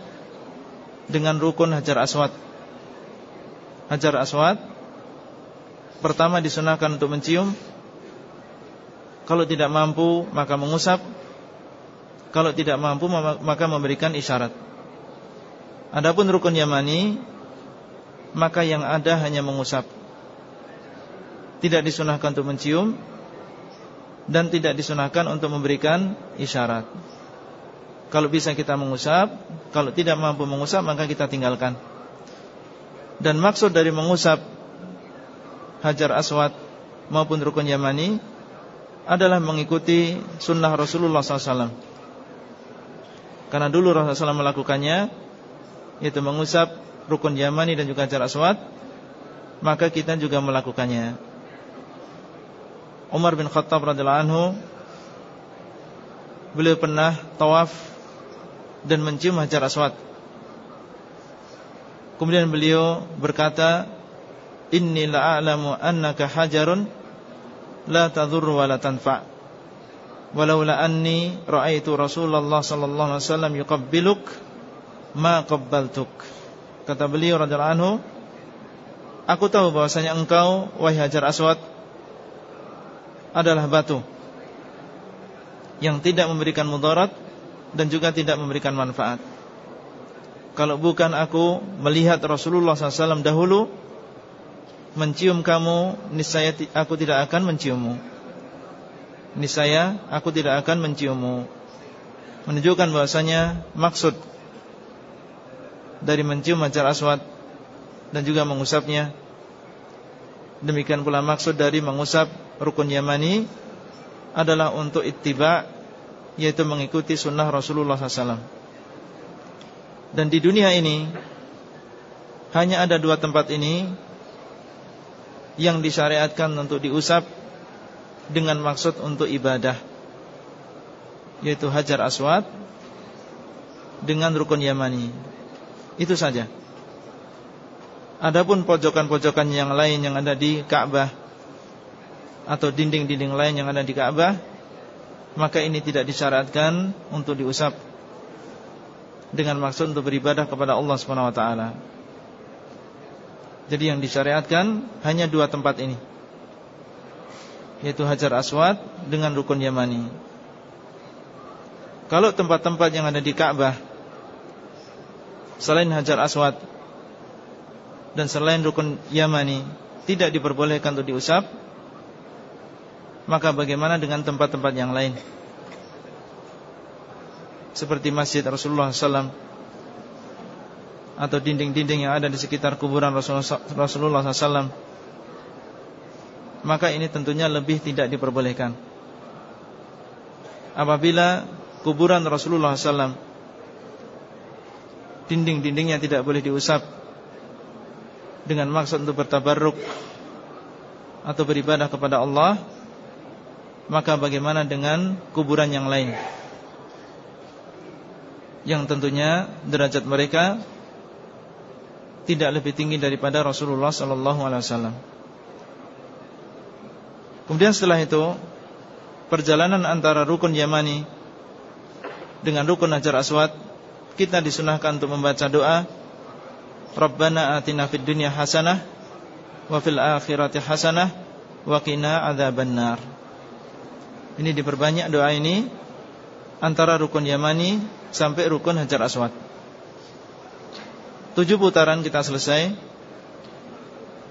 dengan rukun hajar aswad. Hajar aswad pertama disunahkan untuk mencium. Kalau tidak mampu maka mengusap. Kalau tidak mampu maka memberikan isyarat. Adapun rukun yamani Maka yang ada hanya mengusap. Tidak disunahkan untuk mencium Dan tidak disunahkan untuk memberikan isyarat. Kalau bisa kita mengusap Kalau tidak mampu mengusap maka kita tinggalkan Dan maksud dari mengusap Hajar aswad Maupun rukun yamani Adalah mengikuti sunnah Rasulullah SAW karena dulu Rasulullah SAW melakukannya Yaitu mengusap rukun Yamani dan juga jarak aswad Maka kita juga melakukannya. Umar bin Khattab radhiyallahu anhu Beliau pernah tawaf Dan mencium hajar aswad Kemudian beliau berkata Inni la'alamu annaka hajarun La tadhurru wa la tanfa' walaula anni raaitu Rasulullah sallallahu alaihi wasallam yuqabbiluk ma qabbaltuk. Kata beliau radhiyallahu anhu aku tahu bahwasanya engkau wahai Hajar Aswad adalah batu yang tidak memberikan mudarat dan juga tidak memberikan manfaat kalau bukan aku melihat Rasulullah SAW dahulu mencium kamu niscaya aku tidak akan menciummu. Niscaya aku tidak akan menciummu. Menunjukkan bahwasanya maksud dari mencium hajar aswad dan juga mengusapnya. Demikian pula maksud dari mengusap rukun yamani adalah untuk ittiba yaitu mengikuti sunnah Rasulullah SAW dan di dunia ini hanya ada dua tempat ini yang disyariatkan untuk diusap dengan maksud untuk ibadah yaitu Hajar Aswad dengan rukun Yamani. Itu saja. Adapun pojokan-pojokan yang lain yang ada di Ka'bah atau dinding-dinding lain yang ada di Ka'bah, maka ini tidak disyaratkan untuk diusap dengan maksud untuk beribadah kepada Allah Subhanahu wa taala. Jadi yang disyariatkan hanya dua tempat ini yaitu Hajar Aswad dengan rukun Yamani. Kalau tempat-tempat yang ada di Ka'bah selain Hajar Aswad dan selain rukun Yamani tidak diperbolehkan untuk diusap, maka bagaimana dengan tempat-tempat yang lain? Seperti Masjid Rasulullah SAW atau dinding-dinding yang ada di sekitar kuburan Rasulullah SAW maka ini tentunya lebih tidak diperbolehkan. Apabila kuburan Rasulullah SAW dinding-dindingnya tidak boleh diusap dengan maksud untuk bertabarruk atau beribadah kepada Allah, maka bagaimana dengan kuburan yang lain? Yang tentunya derajat mereka tidak lebih tinggi daripada Rasulullah sallallahu alaihi wasallam. Kemudian setelah itu Perjalanan antara rukun Yamani Dengan rukun Hajar Aswad Kita disunahkan untuk membaca doa Rabbana atina fid dunya hasanah Wa fil akhirati hasanah Wa qina adhaban nar Ini diperbanyak doa ini Antara rukun Yamani Sampai rukun Hajar Aswad Tujuh putaran kita selesai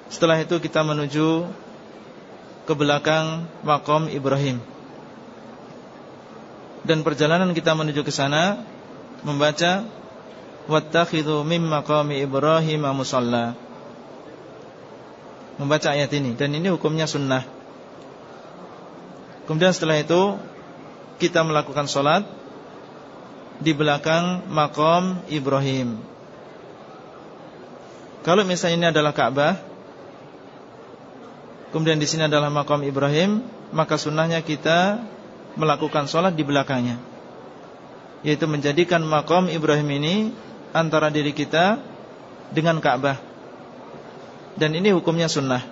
Setelah itu kita menuju ke belakang makom Ibrahim. Dan perjalanan kita menuju ke sana membaca wattakhidhu mim maqami Ibrahim musalla. Membaca ayat ini dan ini hukumnya sunnah. Kemudian setelah itu kita melakukan solat di belakang makom Ibrahim. Kalau misalnya ini adalah Ka'bah Kemudian di sini adalah makam Ibrahim, maka sunnahnya kita melakukan sholat di belakangnya. Yaitu menjadikan makom Ibrahim ini Antara diri kita Dengan Ka'bah. Dan ini hukumnya sunnah.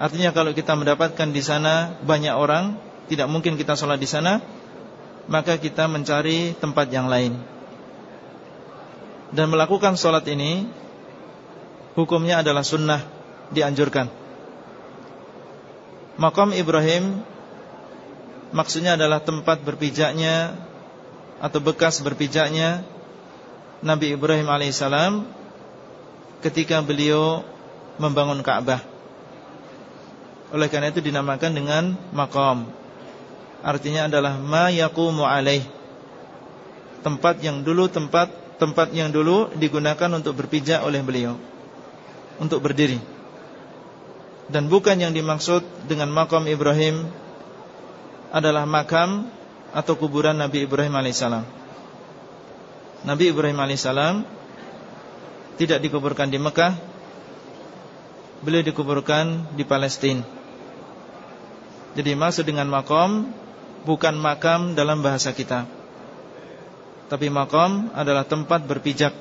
Artinya kalau kita mendapatkan di sana Banyak orang Tidak mungkin kita sholat di sana Maka kita mencari tempat yang lain. Dan melakukan sholat ini Hukumnya adalah sunnah Dianjurkan. Makom Ibrahim Maksudnya adalah tempat berpijaknya Atau bekas berpijaknya Nabi Ibrahim alaihissalam Ketika beliau Membangun Ka'bah. Oleh karena itu dinamakan dengan Makom Artinya adalah Ma yakumu alaih Tempat yang dulu Tempat tempat yang dulu digunakan untuk berpijak oleh beliau Untuk berdiri Dan bukan yang dimaksud Dengan makom Ibrahim adalah makam atau kuburan Nabi Ibrahim alaihissalam. Nabi Ibrahim alaihissalam tidak dikuburkan di Mekah, beliau dikuburkan di Palestina. Jadi maksud dengan makom bukan makam dalam bahasa kita. Tapi makom adalah tempat berpijak.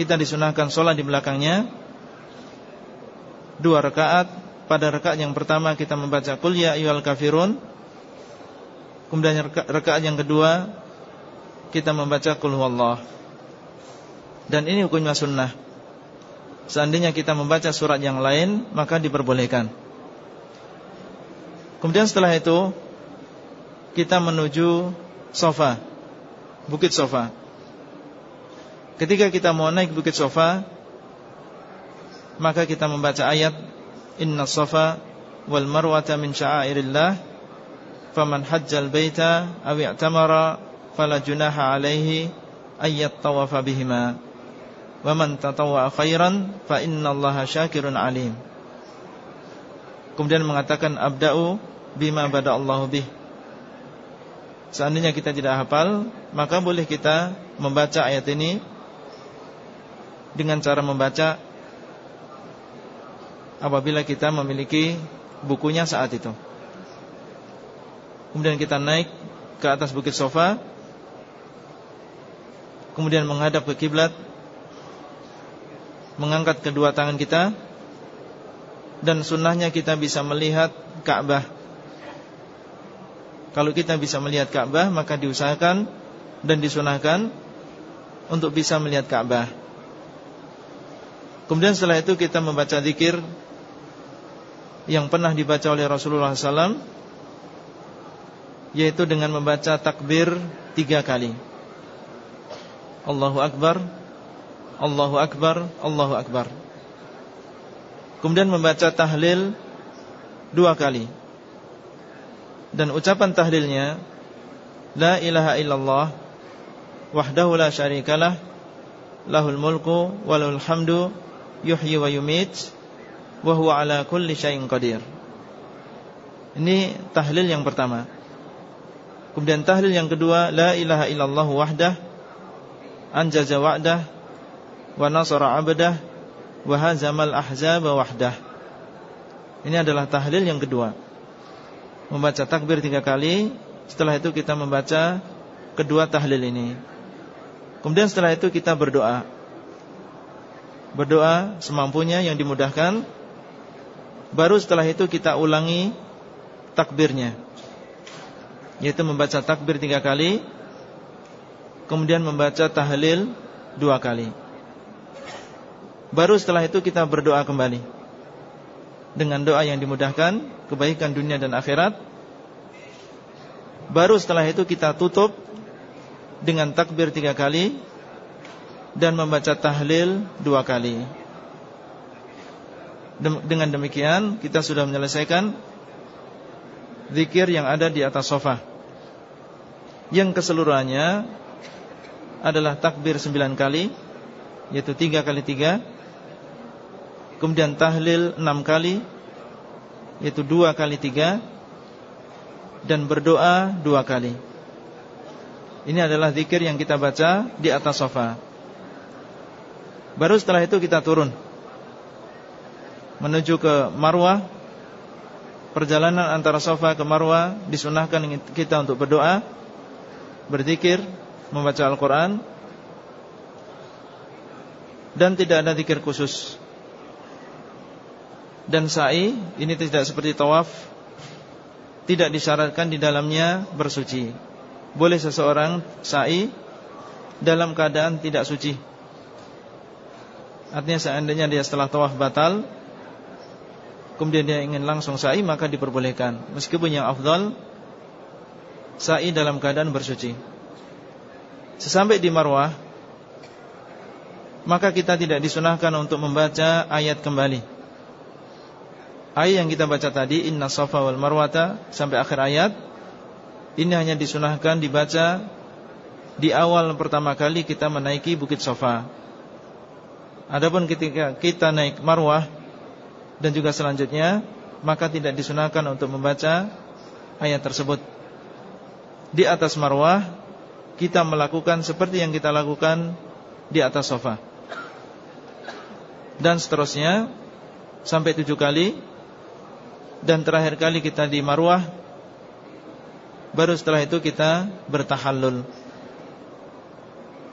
Kita disunahkan sholat di belakangnya. Dua rakaat. Pada rakaat yang pertama kita membaca Qul ya ayyuhal kafirun. Kemudian rakaat yang kedua Kita membaca Qul huwallah. Dan ini hukumnya sunnah. Seandainya kita membaca surat yang lain Maka diperbolehkan Kemudian setelah itu Kita menuju Sofa Bukit Sofa. Ketika kita mau naik Bukit Sofa Maka kita membaca ayat Inna safa wal marwata min sya'airillah Faman hajjal baita Awi i'tamara Fala junaha alaihi Ayyat tawafa bihima. Waman tatawa khairan Fa inna allaha syakirun alim. Kemudian mengatakan Abda'u bima bada Allahu bih Seandainya kita tidak hafal Maka boleh kita membaca ayat ini Dengan cara membaca apabila kita memiliki bukunya saat itu. Kemudian kita naik ke atas bukit sofa, kemudian menghadap ke kiblat, mengangkat kedua tangan kita, dan sunnahnya kita bisa melihat Ka'bah. Kalau kita bisa melihat Ka'bah, maka diusahakan dan disunahkan untuk bisa melihat Ka'bah. Kemudian setelah itu kita membaca zikir yang pernah dibaca oleh Rasulullah SAW Yaitu dengan membaca takbir tiga kali. Allahu Akbar Allahu Akbar Allahu Akbar. Kemudian membaca tahlil Dua kali Dan ucapan tahlilnya La ilaha illallah Wahdahu la syarikalah Lahul mulku Walul hamdu Yuhyi wa yumit wa huwa ala kulli syai'in qadir. Ini tahlil yang pertama. Kemudian tahlil yang kedua, la ilaha illallah wahdah anjaza wa'dah wa nasara 'abdah wa hazamal ahzaba wahdah. Ini adalah tahlil yang kedua. Membaca takbir tiga kali, setelah itu kita membaca kedua tahlil ini. Kemudian setelah itu kita berdoa. Berdoa semampunya yang dimudahkan. Baru setelah itu kita ulangi takbirnya. Yaitu membaca takbir tiga kali Kemudian membaca tahlil dua kali. Baru setelah itu kita berdoa kembali Dengan doa yang dimudahkan Kebaikan dunia dan akhirat. Baru setelah itu kita tutup Dengan takbir tiga kali Dan membaca tahlil dua kali. Dengan demikian kita sudah menyelesaikan Zikir yang ada di atas sofa. Yang keseluruhannya Adalah takbir sembilan kali Yaitu tiga kali tiga Kemudian tahlil enam kali Yaitu dua kali tiga Dan berdoa dua kali. Ini adalah zikir yang kita baca Di atas sofa. Baru setelah itu kita turun menuju ke Marwah. Perjalanan antara Safa ke Marwah disunahkan kita untuk berdoa, berzikir, membaca Al-Qur'an dan tidak ada zikir khusus. Dan sa'i ini tidak seperti tawaf tidak disyaratkan di dalamnya bersuci. Boleh seseorang sa'i dalam keadaan tidak suci. Artinya seandainya dia setelah tawaf batal kemudian dia ingin langsung sa'i maka diperbolehkan meskipun yang afdal sa'i dalam keadaan bersuci sesampai di Marwah maka kita tidak disunahkan untuk membaca ayat kembali ayat yang kita baca tadi inna safa wal marwata sampai akhir ayat ini hanya disunahkan dibaca di awal pertama kali kita menaiki bukit Safa adapun ketika kita naik Marwah dan juga selanjutnya maka tidak disunahkan untuk membaca ayat tersebut. Di atas marwah kita melakukan seperti yang kita lakukan di atas sofa. Dan seterusnya sampai tujuh kali dan terakhir kali kita di marwah baru setelah itu kita bertahallul.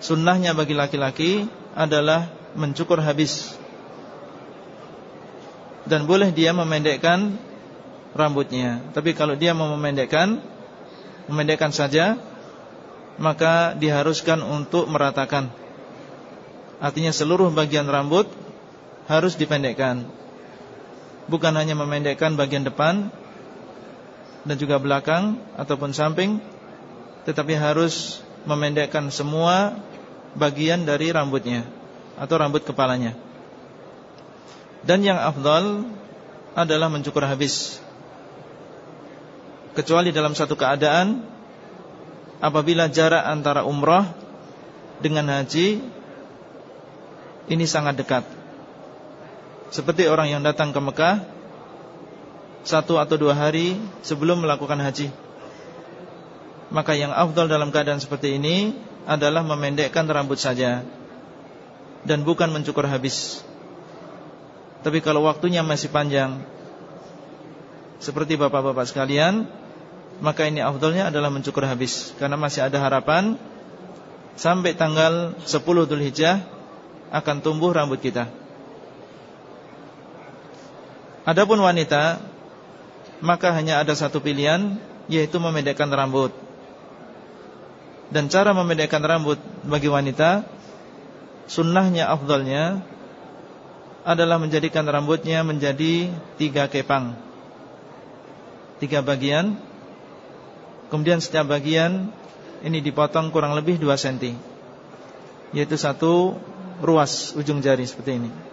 Sunnahnya bagi laki-laki adalah mencukur habis dan boleh dia memendekkan rambutnya. Tapi kalau dia mau memendekkan, memendekkan saja, maka diharuskan untuk meratakan. Artinya seluruh bagian rambut harus dipendekkan. Bukan hanya memendekkan bagian depan dan juga belakang ataupun samping, tetapi harus memendekkan semua bagian dari rambutnya atau rambut kepalanya. Dan yang afdal adalah mencukur habis Kecuali dalam satu keadaan Apabila jarak antara umrah Dengan haji Ini sangat dekat Seperti orang yang datang ke Mekah Satu atau dua hari sebelum melakukan haji. Maka yang afdal dalam keadaan seperti ini Adalah memendekkan rambut saja Dan bukan mencukur habis. Tapi kalau waktunya masih panjang Seperti bapak-bapak sekalian Maka ini afdolnya adalah mencukur habis. Karena masih ada harapan Sampai tanggal 10 Dhul Hijjah Akan tumbuh rambut kita Adapun wanita Maka hanya ada satu pilihan Yaitu memedekkan rambut. Dan cara memedekkan rambut bagi wanita Sunnahnya afdolnya adalah menjadikan rambutnya menjadi tiga kepang. Tiga bagian. Kemudian setiap bagian Ini dipotong kurang lebih 2 cm Yaitu satu ruas ujung jari seperti ini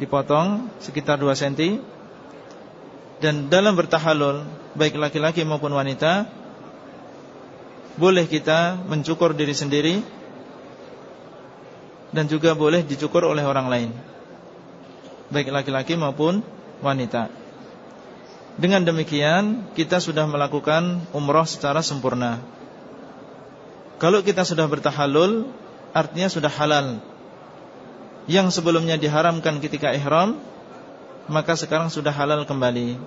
Dipotong sekitar 2 cm Dan dalam bertahalul Baik laki-laki maupun wanita Boleh kita mencukur diri sendiri dan juga boleh dicukur oleh orang lain baik laki-laki maupun wanita. Dengan demikian kita sudah melakukan umroh secara sempurna. Kalau kita sudah bertahalul artinya sudah halal yang sebelumnya diharamkan ketika ihram maka sekarang sudah halal kembali.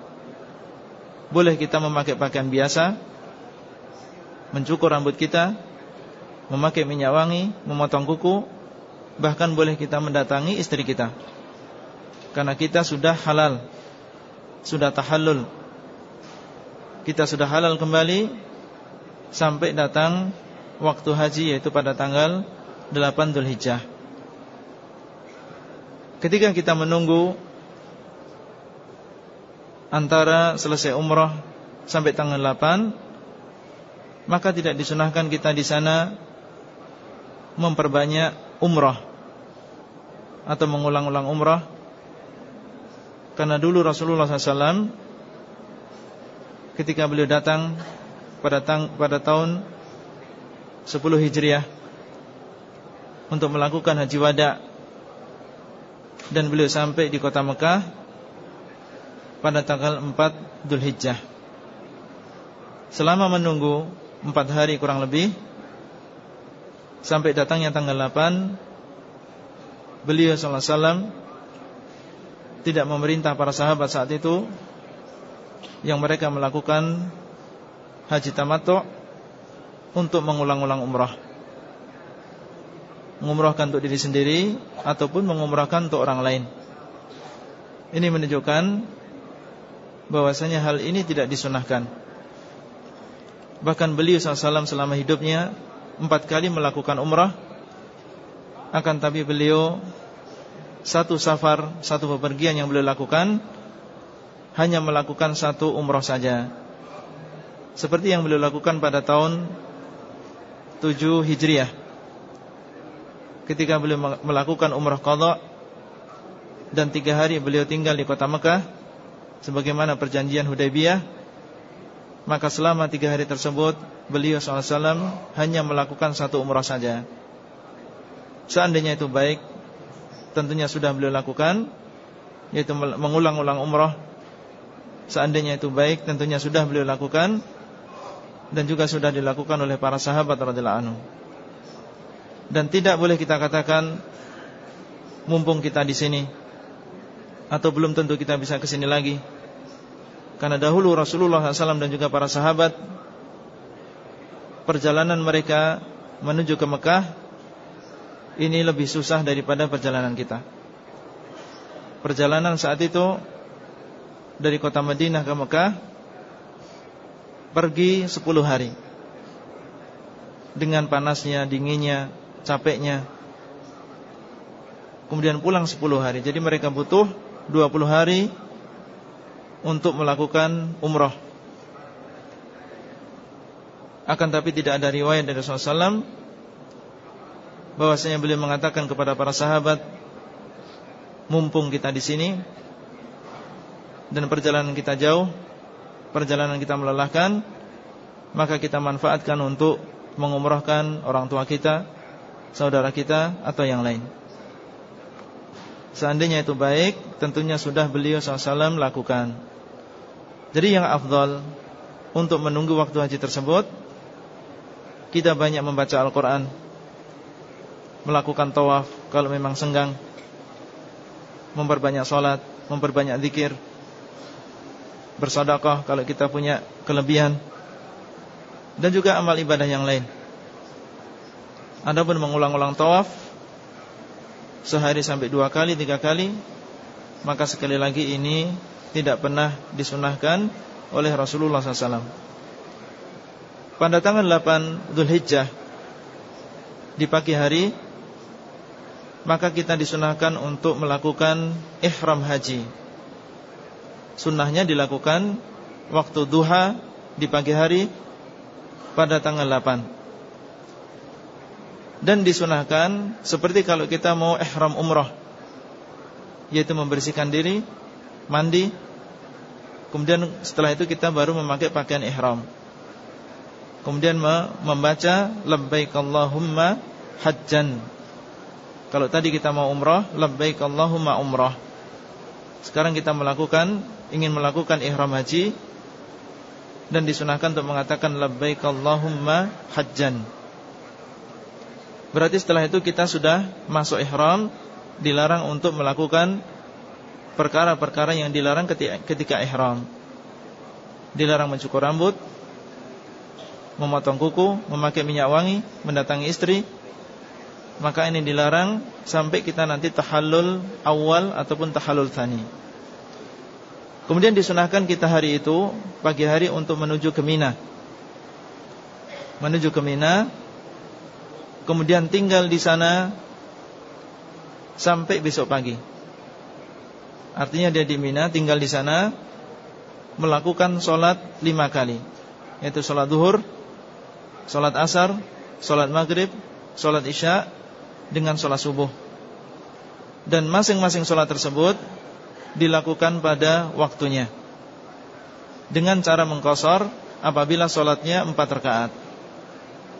Boleh kita memakai pakaian biasa mencukur rambut kita memakai minyak wangi memotong kuku Bahkan boleh kita mendatangi istri kita. Karena kita sudah halal Sudah tahallul. Kita sudah halal kembali Sampai datang Waktu haji yaitu pada tanggal 8 Dhul Hijjah Ketika kita menunggu Antara selesai umrah Sampai tanggal 8 Maka tidak disunahkan kita di sana Memperbanyak umrah atau mengulang-ulang umrah. Karena dulu Rasulullah SAW ketika beliau datang pada tang pada tahun 10 Hijriah untuk melakukan haji wada dan beliau sampai di kota Mekah pada tanggal 4 Dhul Hijjah selama menunggu 4 hari kurang lebih sampai datangnya tanggal 8 beliau sallallahu alaihi wasallam tidak memerintah para sahabat saat itu yang mereka melakukan haji tamattu untuk mengulang-ulang umrah. Mengumrahkan untuk diri sendiri ataupun mengumrahkan untuk orang lain. Ini menunjukkan bahwasanya hal ini tidak disunahkan. Bahkan beliau SAW selama hidupnya empat kali melakukan umrah. Akan tapi beliau satu safar, satu bepergian yang beliau lakukan hanya melakukan satu umrah saja. Seperti yang beliau lakukan pada tahun 7 Hijriah. Ketika beliau melakukan umrah qadha dan tiga hari beliau tinggal di kota Mekah sebagaimana perjanjian Hudaybiyah maka selama tiga hari tersebut beliau SAW hanya melakukan satu umrah saja. Seandainya itu baik tentunya sudah beliau lakukan yaitu mengulang-ulang umrah. Seandainya itu baik tentunya sudah beliau lakukan dan juga sudah dilakukan oleh para sahabat radhiyallahu anhu dan tidak boleh kita katakan mumpung kita di sini atau belum tentu kita bisa ke sini lagi. Karena dahulu Rasulullah SAW dan juga para sahabat perjalanan mereka menuju ke Mekah ini lebih susah daripada perjalanan kita. Perjalanan saat itu dari kota Madinah ke Mekah pergi 10 hari. Dengan panasnya, dinginnya, capeknya. Kemudian pulang 10 hari. Jadi mereka butuh 20 hari untuk melakukan umrah. Akan tapi tidak ada riwayat dari Rasulullah SAW bahwasanya beliau mengatakan kepada para sahabat, mumpung kita di sini dan perjalanan kita jauh, perjalanan kita melelahkan, maka kita manfaatkan untuk mengumrahkan orang tua kita, saudara kita atau yang lain. Seandainya itu baik Tentunya sudah beliau SAW lakukan Jadi yang afdal Untuk menunggu waktu haji tersebut Kita banyak membaca Al-Quran Melakukan tawaf Kalau memang senggang Memperbanyak sholat Memperbanyak zikir Bersadaqah kalau kita punya kelebihan Dan juga amal ibadah yang lain Adapun mengulang-ulang tawaf sehari sampai dua kali, tiga kali Maka sekali lagi ini tidak pernah disunahkan oleh Rasulullah SAW Pada tanggal 8 Dhul Hijjah Di pagi hari Maka kita disunahkan untuk melakukan ihram haji. Sunnahnya dilakukan Waktu duha di pagi hari Pada tanggal 8 dan disunahkan seperti kalau kita mau ihram umrah yaitu membersihkan diri, mandi, kemudian setelah itu kita baru memakai pakaian ihram. Kemudian membaca labbaik Allahumma hajjan. Kalau tadi kita mau umrah, labbaik Allahumma umrah. Sekarang kita melakukan ingin melakukan ihram haji dan disunahkan untuk mengatakan labbaik Allahumma hajjan. Berarti setelah itu kita sudah masuk ihram Dilarang untuk melakukan Perkara-perkara yang dilarang ketika, ihram. Dilarang mencukur rambut Memotong kuku Memakai minyak wangi Mendatangi istri. Maka ini dilarang Sampai kita nanti tahallul awal Ataupun tahallul thani. Kemudian disunahkan kita hari itu Pagi hari untuk menuju ke Mina. Menuju ke Mina kemudian tinggal di sana sampai besok pagi. Artinya dia di Mina, tinggal di sana melakukan sholat lima kali, yaitu sholat duhur, sholat asar, sholat maghrib, sholat isya, dengan sholat subuh. Dan masing-masing sholat tersebut dilakukan pada waktunya. Dengan cara mengkosor apabila sholatnya empat rakaat.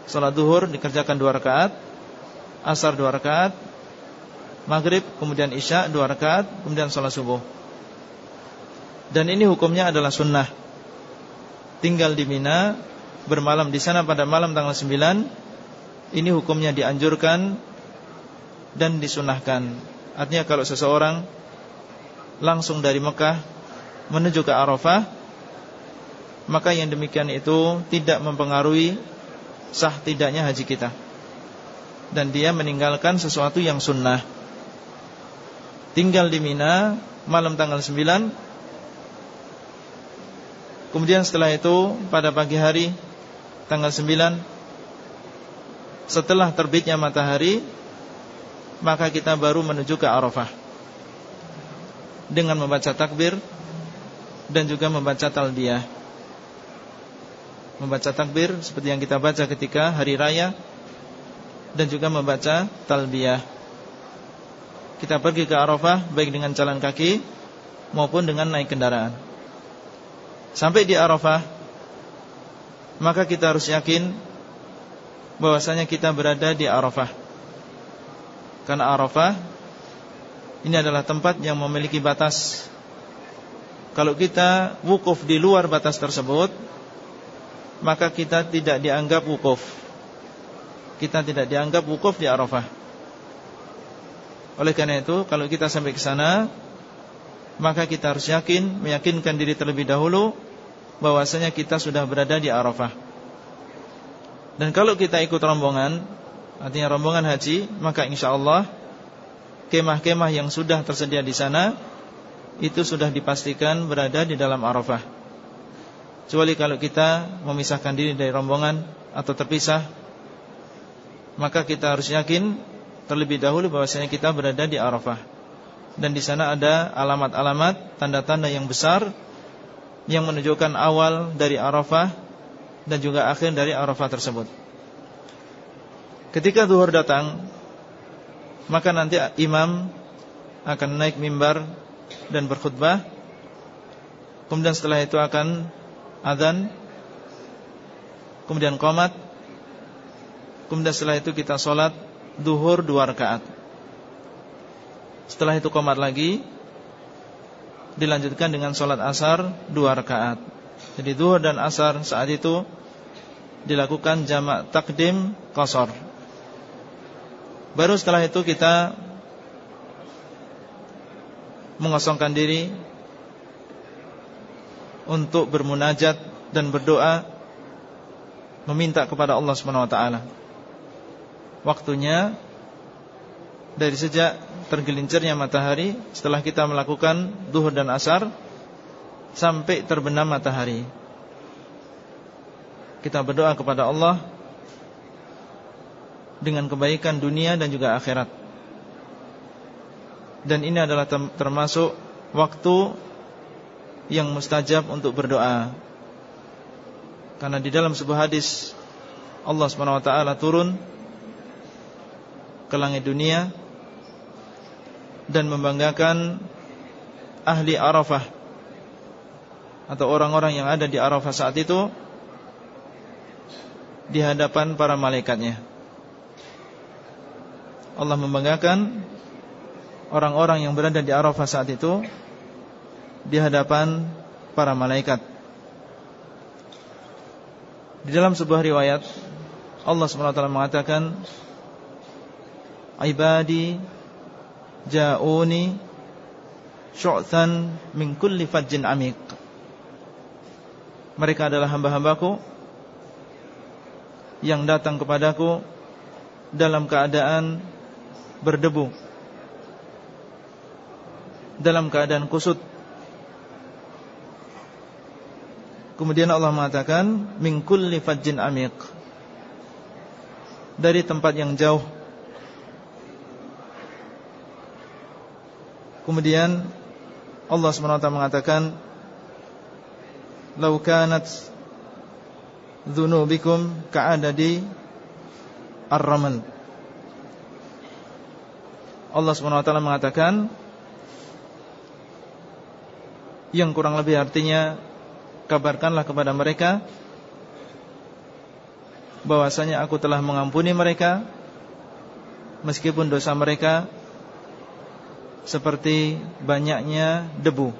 Salat duhur dikerjakan dua rakaat Asar dua rakaat Maghrib kemudian isya dua rakaat Kemudian salat subuh. Dan ini hukumnya adalah sunnah. Tinggal di Mina Bermalam di sana pada malam tanggal 9 Ini hukumnya dianjurkan Dan disunahkan Artinya kalau seseorang langsung dari Mekah menuju ke Arafah maka yang demikian itu tidak mempengaruhi sah tidaknya haji kita. Dan dia meninggalkan sesuatu yang sunnah. Tinggal di Mina malam tanggal 9 kemudian setelah itu pada pagi hari tanggal 9 setelah terbitnya matahari maka kita baru menuju ke Arafah. Dengan membaca takbir dan juga membaca talbiyah membaca takbir seperti yang kita baca ketika hari raya dan juga membaca talbiyah. Kita pergi ke Arafah baik dengan jalan kaki maupun dengan naik kendaraan. Sampai di Arafah maka kita harus yakin bahwasanya kita berada di Arafah. Karena Arafah ini adalah tempat yang memiliki batas. Kalau kita wukuf di luar batas tersebut, maka kita tidak dianggap wukuf. Kita tidak dianggap wukuf di Arafah. Oleh karena itu, kalau kita sampai ke sana, maka kita harus yakin, meyakinkan diri terlebih dahulu bahwasanya kita sudah berada di Arafah. Dan kalau kita ikut rombongan, artinya rombongan haji, maka insya Allah kemah-kemah yang sudah tersedia di sana itu sudah dipastikan berada di dalam Arafah. Kecuali kalau kita memisahkan diri dari rombongan atau terpisah Maka kita harus yakin terlebih dahulu bahwasanya kita berada di Arafah. Dan di sana ada alamat-alamat, tanda-tanda yang besar Yang menunjukkan awal dari Arafah Dan juga akhir dari Arafah tersebut. Ketika zuhur datang Maka nanti imam akan naik mimbar dan berkhutbah. Kemudian setelah itu akan Adhan Kemudian komat Kemudian setelah itu kita sholat Duhur dua rakaat. Setelah itu komat lagi. Dilanjutkan dengan sholat asar Dua rakaat. Jadi duhur dan asar saat itu Dilakukan jamak takdim Kosor Baru setelah itu kita Mengosongkan diri untuk bermunajat dan berdoa meminta kepada Allah Subhanahu wa taala. Waktunya dari sejak tergelincirnya matahari setelah kita melakukan duhur dan asar sampai terbenam matahari. Kita berdoa kepada Allah dengan kebaikan dunia dan juga akhirat. Dan ini adalah termasuk waktu yang mustajab untuk berdoa. Karena di dalam sebuah hadis Allah SWT turun ke langit dunia dan membanggakan ahli Arafah atau orang-orang yang ada di Arafah saat itu di hadapan para malaikatnya. Allah membanggakan orang-orang yang berada di Arafah saat itu di hadapan para malaikat. Di dalam sebuah riwayat Allah SWT mengatakan Ibadi ja'uni syu'than min kulli fajjin amik Mereka adalah hamba-hambaku Yang datang kepadaku Dalam keadaan berdebu Dalam keadaan kusut Kemudian Allah mengatakan min kulli fajjin amiq. Dari tempat yang jauh. Kemudian Allah SWT mengatakan Lau kanat Dhunubikum ka'adadi Ar-ramal Allah SWT mengatakan Yang kurang lebih artinya kabarkanlah kepada mereka bahwasanya aku telah mengampuni mereka meskipun dosa mereka seperti banyaknya debu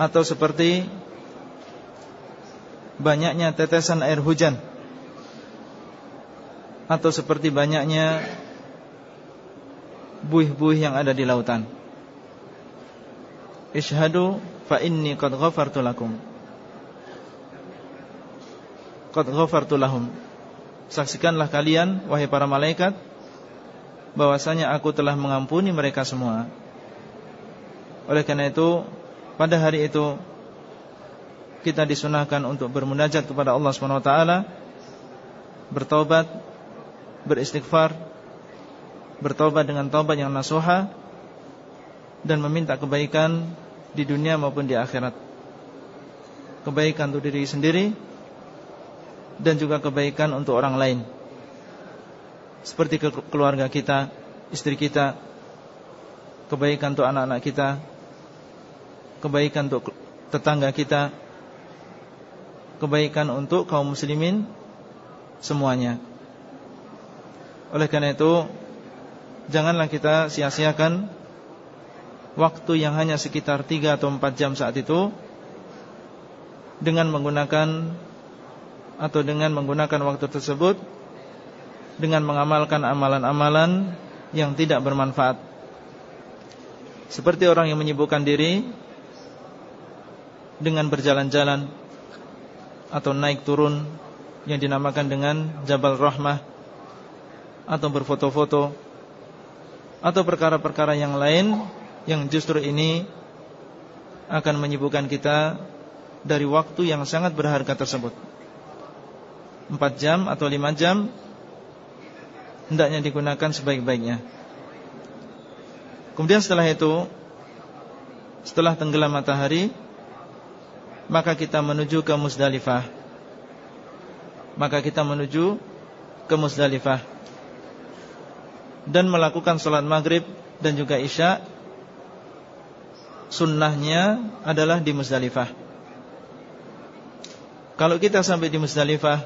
atau seperti banyaknya tetesan air hujan atau seperti banyaknya buih-buih yang ada di lautan. Ishhadu fa inni qad ghafartu lakum. Qad ghafartu lahum. Saksikanlah kalian wahai para malaikat bahwasanya aku telah mengampuni mereka semua. Oleh karena itu pada hari itu kita disunahkan untuk bermunajat kepada Allah SWT bertobat beristighfar bertobat dengan taubat yang nasuha dan meminta kebaikan di dunia maupun di akhirat. Kebaikan untuk diri sendiri dan juga kebaikan untuk orang lain. Seperti keluarga kita, istri kita, kebaikan untuk anak-anak kita, kebaikan untuk tetangga kita, kebaikan untuk kaum muslimin semuanya. Oleh karena itu, janganlah kita sia-siakan waktu yang hanya sekitar 3 atau 4 jam saat itu dengan menggunakan atau dengan menggunakan waktu tersebut dengan mengamalkan amalan-amalan yang tidak bermanfaat. Seperti orang yang menyibukkan diri dengan berjalan-jalan atau naik turun yang dinamakan dengan Jabal Rahmah atau berfoto-foto atau perkara-perkara yang lain yang justru ini akan menyibukkan kita dari waktu yang sangat berharga tersebut. Empat jam atau lima jam hendaknya digunakan sebaik-baiknya. Kemudian setelah itu, setelah tenggelam matahari, maka kita menuju ke Musdalifah. Maka kita menuju ke Musdalifah dan melakukan sholat maghrib dan juga isya sunnahnya adalah di Musdalifah. Kalau kita sampai di Musdalifah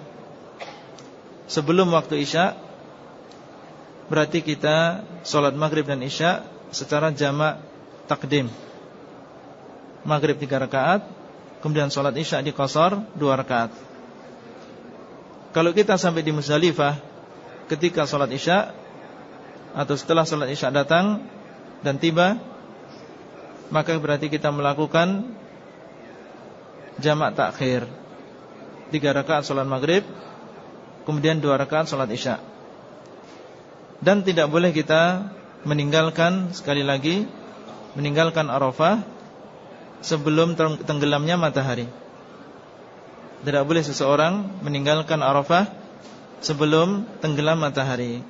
sebelum waktu Isya, berarti kita sholat maghrib dan Isya secara jamak takdim. Maghrib tiga rakaat, kemudian sholat Isya di kosor dua rakaat. Kalau kita sampai di Musdalifah ketika sholat Isya atau setelah sholat Isya datang dan tiba maka berarti kita melakukan jamak takhir. Tiga rakaat sholat maghrib, kemudian dua rakaat sholat isya. Dan tidak boleh kita meninggalkan sekali lagi meninggalkan Arafah sebelum tenggelamnya matahari. Tidak boleh seseorang meninggalkan Arafah sebelum tenggelam matahari.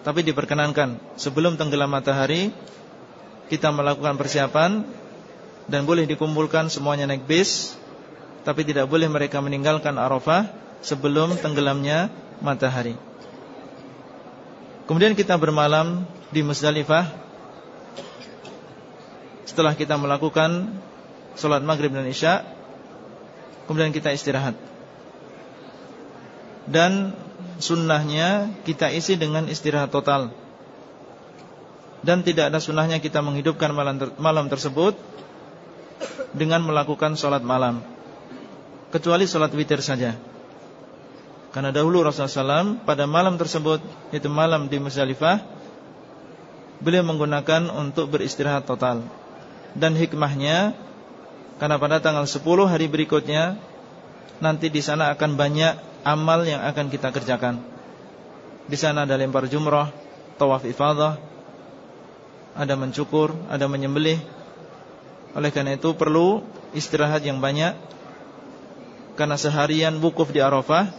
Tapi diperkenankan sebelum tenggelam matahari kita melakukan persiapan dan boleh dikumpulkan semuanya naik bis tapi tidak boleh mereka meninggalkan Arafah sebelum tenggelamnya matahari. Kemudian kita bermalam di Musdalifah setelah kita melakukan sholat maghrib dan isya kemudian kita istirahat. Dan sunnahnya kita isi dengan istirahat total dan tidak ada sunnahnya kita menghidupkan malam, ter malam tersebut dengan melakukan sholat malam. Kecuali sholat witir saja. Karena dahulu Rasulullah SAW pada malam tersebut itu malam di Musdalifah beliau menggunakan untuk beristirahat total. Dan hikmahnya karena pada tanggal 10 hari berikutnya nanti di sana akan banyak amal yang akan kita kerjakan. Di sana ada lempar jumrah tawaf ifadah ada mencukur, ada menyembelih. Oleh karena itu perlu istirahat yang banyak karena seharian wukuf di Arafah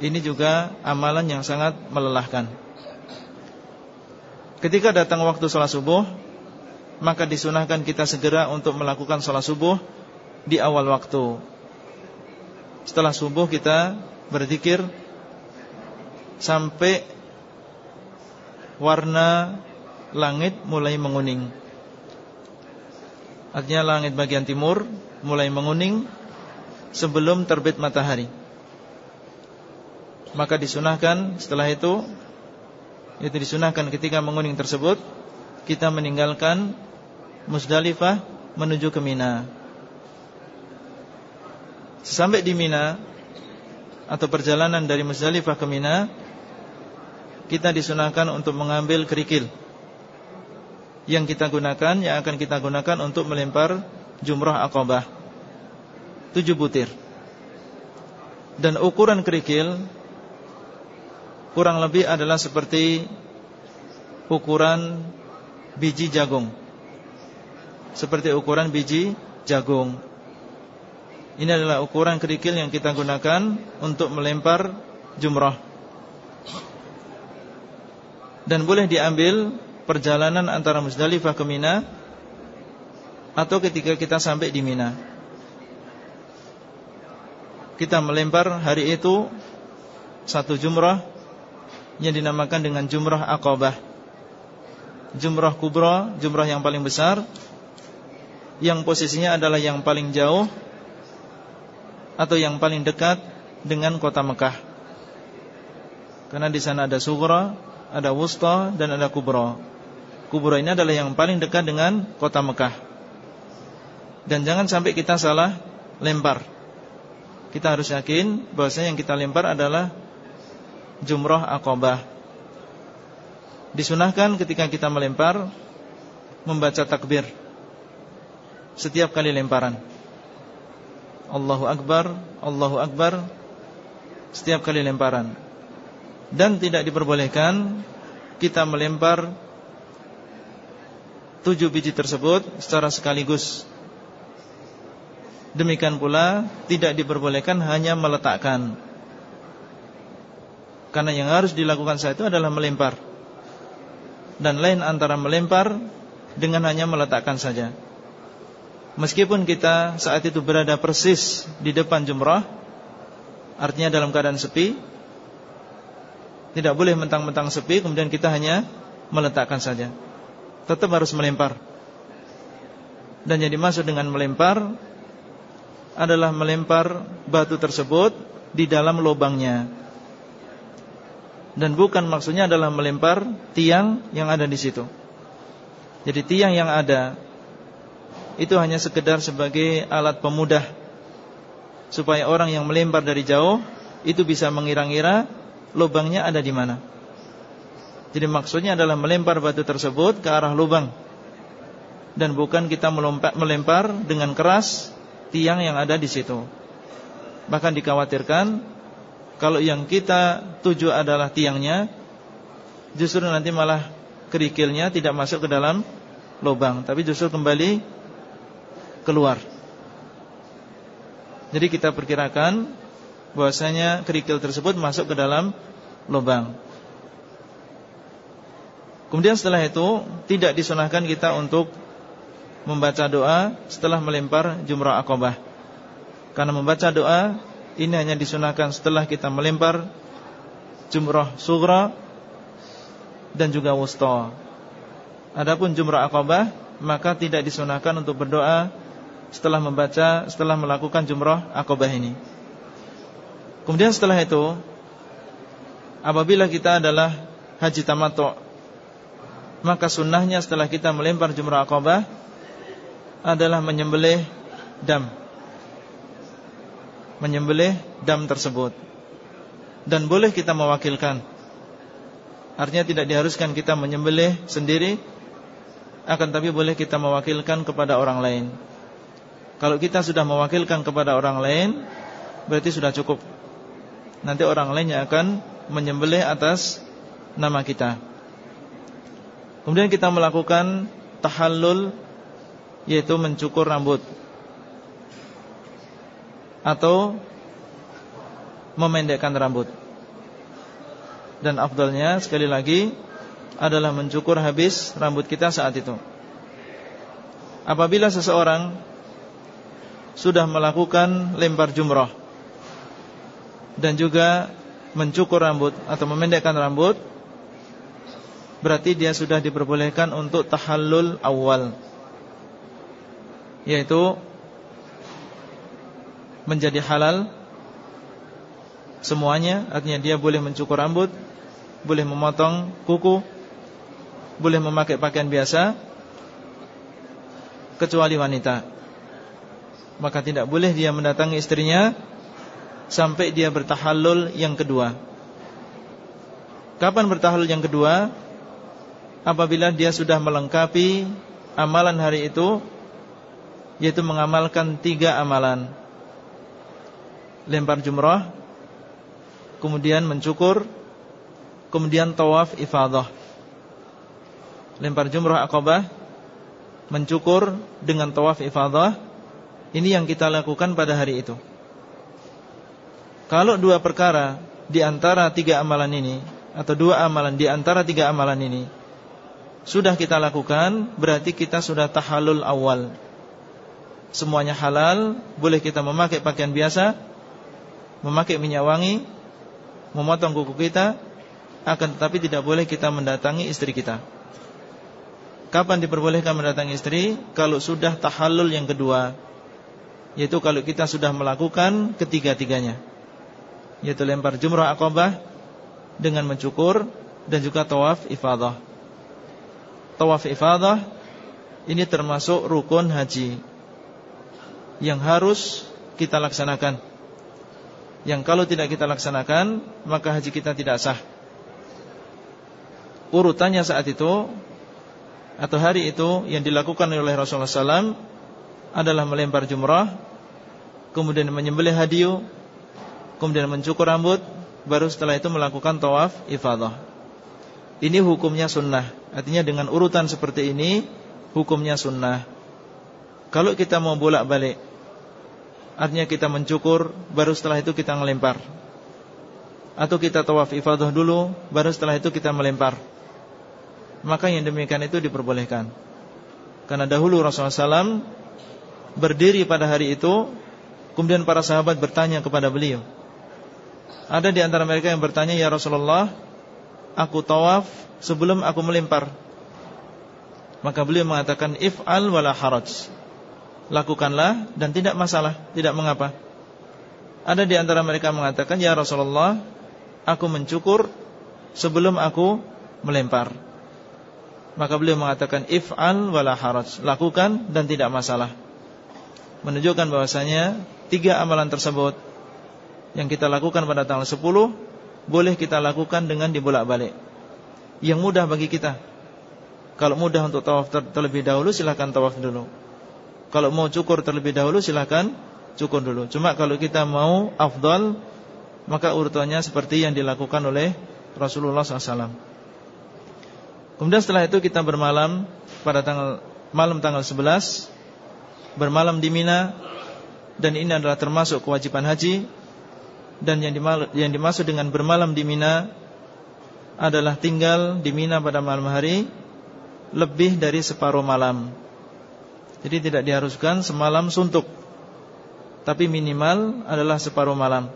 ini juga amalan yang sangat melelahkan. Ketika datang waktu sholat subuh Maka disunahkan kita segera untuk melakukan sholat subuh Di awal waktu Setelah subuh kita berzikir Sampai Warna langit mulai menguning. Artinya langit bagian timur mulai menguning sebelum terbit matahari. Maka disunahkan setelah itu Itu disunahkan ketika menguning tersebut Kita meninggalkan Musdalifah menuju ke Mina. Sampai di Mina Atau perjalanan dari Musdalifah ke Mina Kita disunahkan untuk mengambil kerikil yang kita gunakan Yang akan kita gunakan untuk melempar Jumrah akobah Tujuh butir. Dan ukuran kerikil Kurang lebih adalah seperti Ukuran Biji jagung. Seperti ukuran biji jagung. Ini adalah ukuran kerikil yang kita gunakan Untuk melempar jumrah. Dan boleh diambil perjalanan antara Musdalifah ke Mina atau ketika kita sampai di Mina. Kita melempar hari itu satu jumrah yang dinamakan dengan jumrah Aqabah. Jumrah kubra, jumrah yang paling besar yang posisinya adalah yang paling jauh atau yang paling dekat dengan kota Mekah. Karena di sana ada sugra, ada wusta dan ada kubra. Kubur ini adalah yang paling dekat dengan kota Mekah. Dan jangan sampai kita salah lempar. Kita harus yakin bahwasanya yang kita lempar adalah Jumroh akobah Disunahkan ketika kita melempar Membaca takbir. Setiap kali lemparan. Allahu Akbar Allahu Akbar. Setiap kali lemparan. Dan tidak diperbolehkan Kita melempar tujuh biji tersebut secara sekaligus. Demikian pula tidak diperbolehkan hanya meletakkan. Karena yang harus dilakukan saat itu adalah melempar. Dan lain antara melempar dengan hanya meletakkan saja. Meskipun kita saat itu berada persis di depan jumrah, artinya dalam keadaan sepi, tidak boleh mentang-mentang sepi kemudian kita hanya meletakkan saja tetap harus melempar. Dan yang dimaksud dengan melempar adalah melempar batu tersebut di dalam lubangnya. Dan bukan maksudnya adalah melempar tiang yang ada di situ. Jadi tiang yang ada itu hanya sekedar sebagai alat pemudah supaya orang yang melempar dari jauh itu bisa mengira-ngira lubangnya ada di mana. Jadi maksudnya adalah melempar batu tersebut ke arah lubang. Dan bukan kita melompat, melempar dengan keras tiang yang ada di situ. Bahkan dikhawatirkan Kalau yang kita tuju adalah tiangnya Justru nanti malah kerikilnya tidak masuk ke dalam lubang Tapi justru kembali keluar. Jadi kita perkirakan bahwasanya kerikil tersebut masuk ke dalam lubang Kemudian setelah itu tidak disunahkan kita untuk membaca doa setelah melempar jumrah akobah. Karena membaca doa ini hanya disunahkan setelah kita melempar jumrah sugra dan juga wusta. Adapun jumrah akobah maka tidak disunahkan untuk berdoa setelah membaca setelah melakukan jumrah akobah ini. Kemudian setelah itu apabila kita adalah haji tamattu maka sunnahnya setelah kita melempar jumrah akobah adalah menyembelih dam. Menyembelih dam tersebut. Dan boleh kita mewakilkan. Artinya tidak diharuskan kita menyembelih sendiri akan tapi boleh kita mewakilkan kepada orang lain. Kalau kita sudah mewakilkan kepada orang lain berarti sudah cukup. Nanti orang lain yang akan menyembelih atas nama kita. Kemudian kita melakukan tahallul yaitu mencukur rambut atau memendekkan rambut. Dan afdalnya sekali lagi adalah mencukur habis rambut kita saat itu. Apabila seseorang sudah melakukan lempar jumrah dan juga mencukur rambut atau memendekkan rambut Berarti dia sudah diperbolehkan untuk tahallul awal. Yaitu Menjadi halal Semuanya. Artinya dia boleh mencukur rambut Boleh memotong kuku Boleh memakai pakaian biasa Kecuali wanita. Maka tidak boleh dia mendatangi istrinya Sampai dia bertahallul yang kedua. Kapan bertahallul yang kedua apabila dia sudah melengkapi amalan hari itu yaitu mengamalkan tiga amalan. Lempar jumrah kemudian mencukur kemudian tawaf ifadah. Lempar jumrah akobah mencukur dengan tawaf ifadah ini yang kita lakukan pada hari itu. Kalau dua perkara di antara tiga amalan ini atau dua amalan di antara tiga amalan ini sudah kita lakukan berarti kita sudah tahallul awal semuanya halal, boleh kita memakai pakaian biasa, memakai minyak wangi, memotong kuku kita, akan tetapi tidak boleh kita mendatangi istri kita. Kapan diperbolehkan mendatangi istri? Kalau sudah tahallul yang kedua, yaitu kalau kita sudah melakukan ketiga-tiganya, yaitu lempar jumrah akobah dengan mencukur dan juga tawaf ifadah. Tawaf ifadah ini termasuk rukun haji yang harus kita laksanakan. Yang kalau tidak kita laksanakan, maka haji kita tidak sah. Urutannya saat itu atau hari itu yang dilakukan oleh Rasulullah SAW adalah melempar jumrah, kemudian menyembelih hadiu, kemudian mencukur rambut, baru setelah itu melakukan tawaf ifadah. Ini hukumnya sunnah. Artinya dengan urutan seperti ini, hukumnya sunnah. Kalau kita mau bolak-balik Artinya kita mencukur Baru setelah itu kita melempar Atau kita tawaf ifadah dulu Baru setelah itu kita melempar Maka yang demikian itu diperbolehkan Karena dahulu Rasulullah SAW Berdiri pada hari itu Kemudian para sahabat bertanya kepada beliau Ada di antara mereka yang bertanya Ya Rasulullah Aku tawaf sebelum aku melempar Maka beliau mengatakan If'al wala haraj lakukanlah dan tidak masalah, tidak mengapa. Ada di antara mereka mengatakan, "Ya Rasulullah, aku mencukur sebelum aku melempar." Maka beliau mengatakan, "If'al wala haraj." Lakukan dan tidak masalah. Menunjukkan bahwasanya tiga amalan tersebut yang kita lakukan pada tanggal 10 boleh kita lakukan dengan dibolak-balik. Yang mudah bagi kita. Kalau mudah untuk tawaf terlebih dahulu silahkan tawaf dulu. Kalau mau cukur terlebih dahulu silahkan cukur dulu. Cuma kalau kita mau afdal maka urutannya seperti yang dilakukan oleh Rasulullah SAW. Kemudian setelah itu kita bermalam pada tanggal malam tanggal 11 bermalam di Mina dan ini adalah termasuk kewajiban haji dan yang, yang dimaksud dengan bermalam di Mina adalah tinggal di Mina pada malam hari lebih dari separuh malam. Jadi tidak diharuskan semalam suntuk Tapi minimal adalah separuh malam.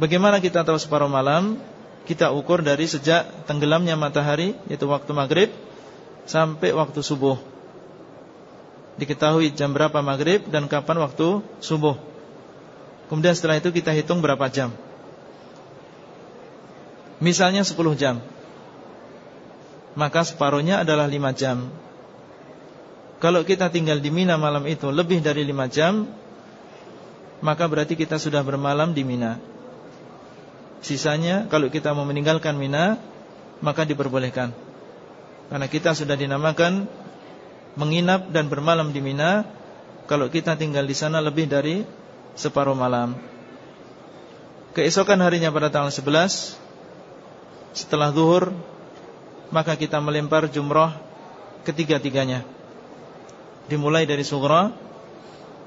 Bagaimana kita tahu separuh malam? Kita ukur dari sejak tenggelamnya matahari Yaitu waktu maghrib Sampai waktu subuh. Diketahui jam berapa maghrib Dan kapan waktu subuh Kemudian setelah itu kita hitung berapa jam. Misalnya 10 jam. Maka separuhnya adalah 5 jam. Kalau kita tinggal di Mina malam itu lebih dari lima jam Maka berarti kita sudah bermalam di Mina. Sisanya kalau kita mau meninggalkan Mina Maka diperbolehkan. Karena kita sudah dinamakan Menginap dan bermalam di Mina Kalau kita tinggal di sana lebih dari Separuh malam Keesokan harinya pada tanggal 11 Setelah zuhur Maka kita melempar jumroh Ketiga-tiganya dimulai dari sugra,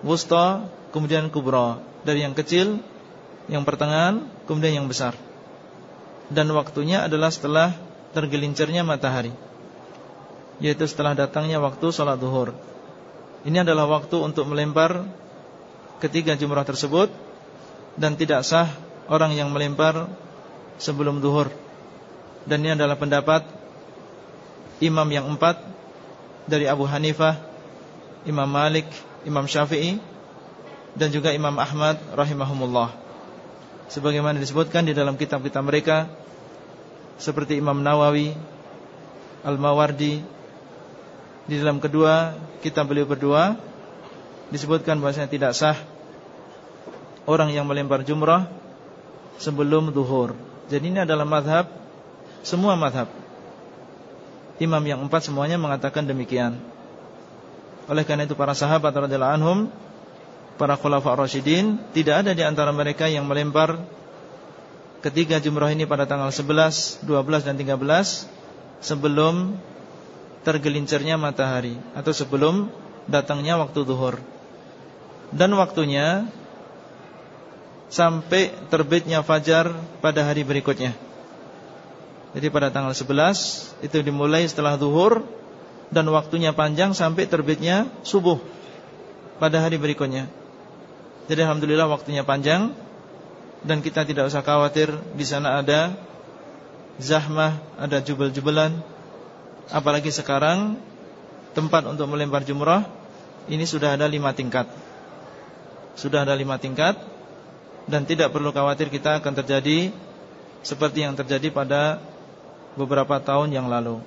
wusta, kemudian kubra. Dari yang kecil, yang pertengahan, kemudian yang besar. Dan waktunya adalah setelah tergelincirnya matahari. Yaitu setelah datangnya waktu sholat duhur. Ini adalah waktu untuk melempar ketiga jumrah tersebut dan tidak sah orang yang melempar sebelum duhur. Dan ini adalah pendapat imam yang empat dari Abu Hanifah Imam Malik, Imam Syafi'i dan juga Imam Ahmad rahimahumullah. Sebagaimana disebutkan di dalam kitab-kitab mereka seperti Imam Nawawi, Al-Mawardi di dalam kedua kitab beliau berdua disebutkan bahwasanya tidak sah orang yang melempar jumrah sebelum duhur. Jadi ini adalah madhab semua madhab. imam yang empat semuanya mengatakan demikian. Oleh karena itu para sahabat radhiyallahu anhum, para khulafa rasyidin, tidak ada di antara mereka yang melempar ketiga jumrah ini pada tanggal 11, 12 dan 13 sebelum tergelincirnya matahari atau sebelum datangnya waktu zuhur. Dan waktunya sampai terbitnya fajar pada hari berikutnya. Jadi pada tanggal 11 itu dimulai setelah zuhur dan waktunya panjang sampai terbitnya subuh pada hari berikutnya. Jadi alhamdulillah waktunya panjang dan kita tidak usah khawatir di sana ada zahmah, ada jubel-jubelan. Apalagi sekarang tempat untuk melempar jumrah ini sudah ada lima tingkat. Sudah ada lima tingkat dan tidak perlu khawatir kita akan terjadi seperti yang terjadi pada beberapa tahun yang lalu.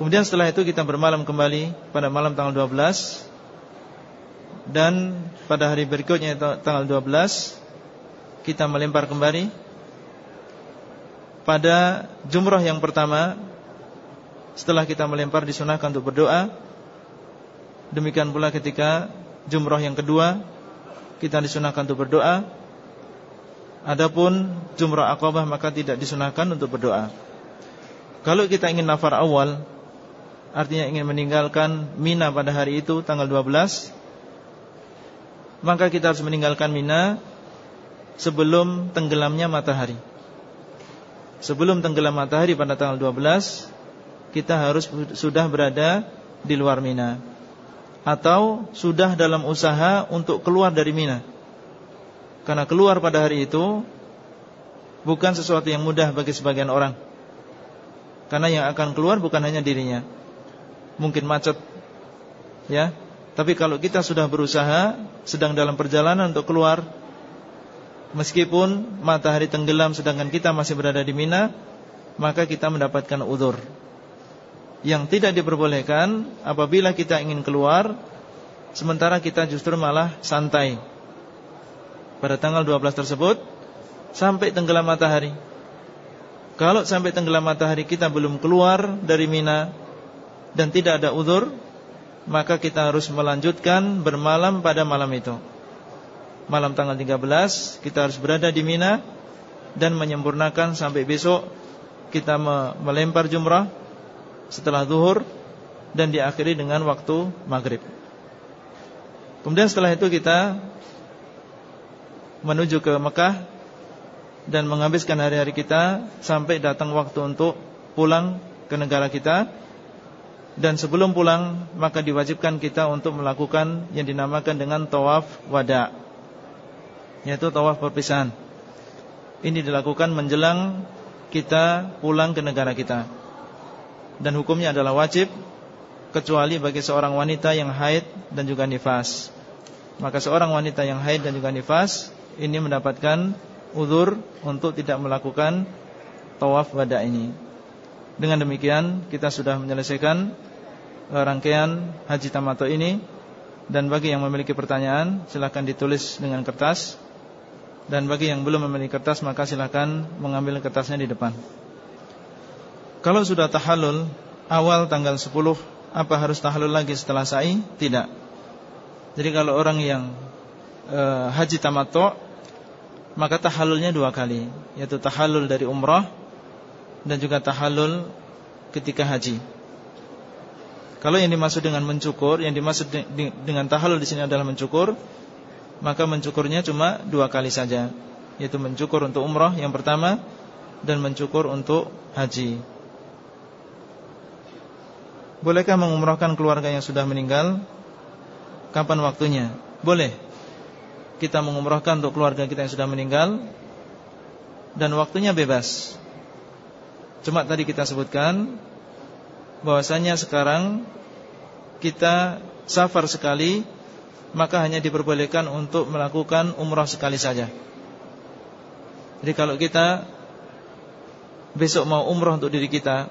Kemudian setelah itu kita bermalam kembali pada malam tanggal 12 dan pada hari berikutnya tanggal 12 kita melempar kembali pada jumrah yang pertama setelah kita melempar disunahkan untuk berdoa demikian pula ketika jumrah yang kedua kita disunahkan untuk berdoa. Adapun jumrah akobah maka tidak disunahkan untuk berdoa. Kalau kita ingin nafar awal, artinya ingin meninggalkan Mina pada hari itu tanggal 12, maka kita harus meninggalkan Mina sebelum tenggelamnya matahari. Sebelum tenggelam matahari pada tanggal 12, kita harus sudah berada di luar Mina atau sudah dalam usaha untuk keluar dari Mina. Karena keluar pada hari itu bukan sesuatu yang mudah bagi sebagian orang. Karena yang akan keluar bukan hanya dirinya. Mungkin macet. Ya. Tapi kalau kita sudah berusaha sedang dalam perjalanan untuk keluar meskipun matahari tenggelam sedangkan kita masih berada di Mina, maka kita mendapatkan udur yang tidak diperbolehkan apabila kita ingin keluar sementara kita justru malah santai pada tanggal 12 tersebut sampai tenggelam matahari. Kalau sampai tenggelam matahari kita belum keluar dari Mina dan tidak ada uzur, maka kita harus melanjutkan bermalam pada malam itu. Malam tanggal 13 kita harus berada di Mina dan menyempurnakan sampai besok kita melempar jumrah setelah zuhur dan diakhiri dengan waktu maghrib. Kemudian setelah itu kita menuju ke Mekah dan menghabiskan hari-hari kita sampai datang waktu untuk pulang ke negara kita. Dan sebelum pulang maka diwajibkan kita untuk melakukan yang dinamakan dengan tawaf wada, yaitu tawaf perpisahan. Ini dilakukan menjelang kita pulang ke negara kita dan hukumnya adalah wajib kecuali bagi seorang wanita yang haid dan juga nifas. Maka seorang wanita yang haid dan juga nifas ini mendapatkan uzur untuk tidak melakukan tawaf wada ini. Dengan demikian kita sudah menyelesaikan eh, rangkaian haji tamato ini dan bagi yang memiliki pertanyaan silahkan ditulis dengan kertas dan bagi yang belum memiliki kertas maka silahkan mengambil kertasnya di depan. Kalau sudah tahallul awal tanggal 10 apa harus tahallul lagi setelah sa'i? Tidak. Jadi kalau orang yang e, haji tamattu maka tahallulnya dua kali, yaitu tahallul dari umrah dan juga tahallul ketika haji. Kalau yang dimaksud dengan mencukur, yang dimaksud dengan tahallul di sini adalah mencukur, maka mencukurnya cuma dua kali saja, yaitu mencukur untuk umrah yang pertama dan mencukur untuk haji. Bolehkah mengumrahkan keluarga yang sudah meninggal? Kapan waktunya? Boleh Kita mengumrahkan untuk keluarga kita yang sudah meninggal Dan waktunya bebas Cuma tadi kita sebutkan bahwasanya sekarang Kita safar sekali Maka hanya diperbolehkan untuk melakukan umrah sekali saja Jadi kalau kita Besok mau umrah untuk diri kita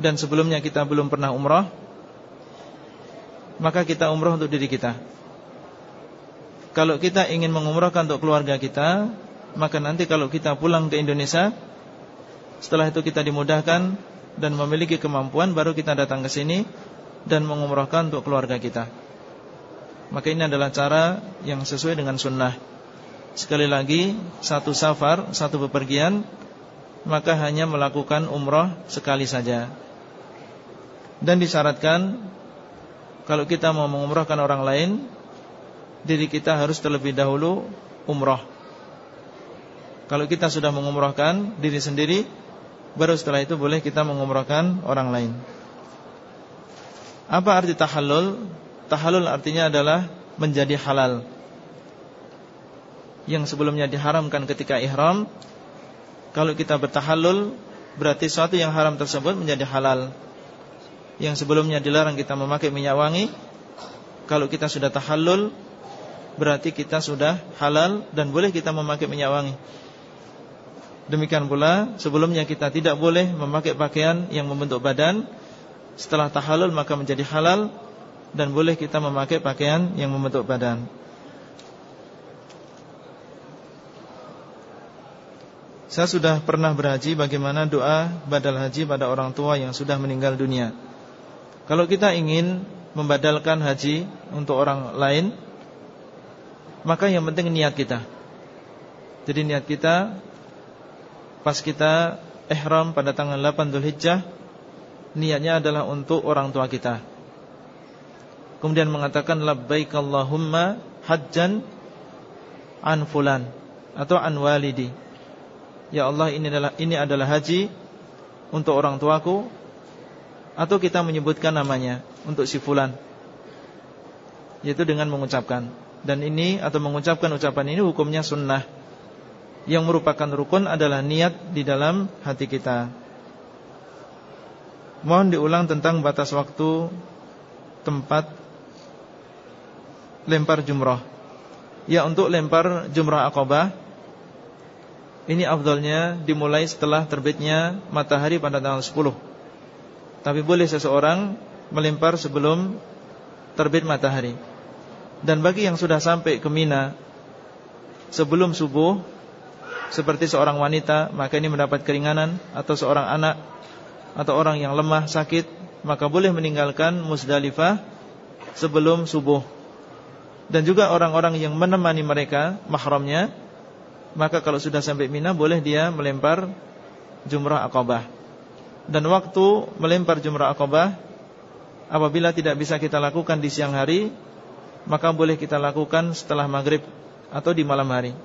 dan sebelumnya kita belum pernah umrah Maka kita umrah untuk diri kita Kalau kita ingin mengumrahkan untuk keluarga kita Maka nanti kalau kita pulang ke Indonesia Setelah itu kita dimudahkan dan memiliki kemampuan baru kita datang ke sini dan mengumrahkan untuk keluarga kita. Maka ini adalah cara yang sesuai dengan sunnah. Sekali lagi, satu safar, satu bepergian, maka hanya melakukan umrah sekali saja. Dan disyaratkan kalau kita mau mengumrahkan orang lain, diri kita harus terlebih dahulu umrah. Kalau kita sudah mengumrahkan diri sendiri, Baru setelah itu boleh kita mengumrahkan orang lain Apa arti tahallul? Tahallul artinya adalah menjadi halal Yang sebelumnya diharamkan ketika ihram Kalau kita bertahallul Berarti sesuatu yang haram tersebut menjadi halal Yang sebelumnya dilarang kita memakai minyak wangi Kalau kita sudah tahallul Berarti kita sudah halal Dan boleh kita memakai minyak wangi. Demikian pula sebelumnya kita tidak boleh memakai pakaian yang membentuk badan. Setelah tahalul maka menjadi halal Dan boleh kita memakai pakaian yang membentuk badan. Saya sudah pernah berhaji bagaimana doa badal haji pada orang tua yang sudah meninggal dunia Kalau kita ingin membadalkan haji untuk orang lain Maka yang penting niat kita. Jadi niat kita Pas kita ihram pada tanggal 8 Dhul Hijjah Niatnya adalah untuk orang tua kita. Kemudian mengatakan Labbaik Allahumma hajjan An fulan Atau an walidi. Ya Allah ini adalah ini adalah haji Untuk orang tuaku Atau kita menyebutkan namanya Untuk si fulan Yaitu dengan mengucapkan Dan ini atau mengucapkan ucapan ini Hukumnya sunnah yang merupakan rukun adalah niat di dalam hati kita. Mohon diulang tentang batas waktu tempat lempar jumrah. Ya untuk lempar jumrah akobah ini afdolnya dimulai setelah terbitnya matahari pada tanggal 10. Tapi boleh seseorang melempar sebelum terbit matahari. Dan bagi yang sudah sampai ke Mina sebelum subuh seperti seorang wanita maka ini mendapat keringanan atau seorang anak atau orang yang lemah sakit maka boleh meninggalkan Musdalifah sebelum subuh dan juga orang-orang yang menemani mereka mahramnya maka kalau sudah sampai Mina boleh dia melempar jumrah akobah dan waktu melempar jumrah akobah apabila tidak bisa kita lakukan di siang hari maka boleh kita lakukan setelah maghrib atau di malam hari.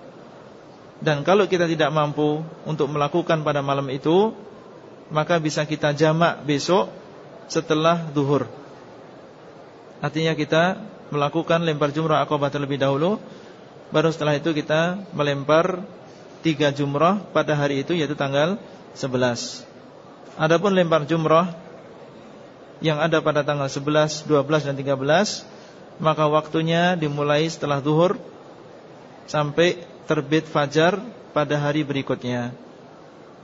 Dan kalau kita tidak mampu untuk melakukan pada malam itu Maka bisa kita jamak besok setelah duhur. Artinya kita melakukan lempar jumrah akobah terlebih dahulu Baru setelah itu kita melempar tiga jumrah pada hari itu yaitu tanggal 11 Adapun lempar jumrah yang ada pada tanggal 11, 12 dan 13 Maka waktunya dimulai setelah duhur Sampai terbit fajar pada hari berikutnya.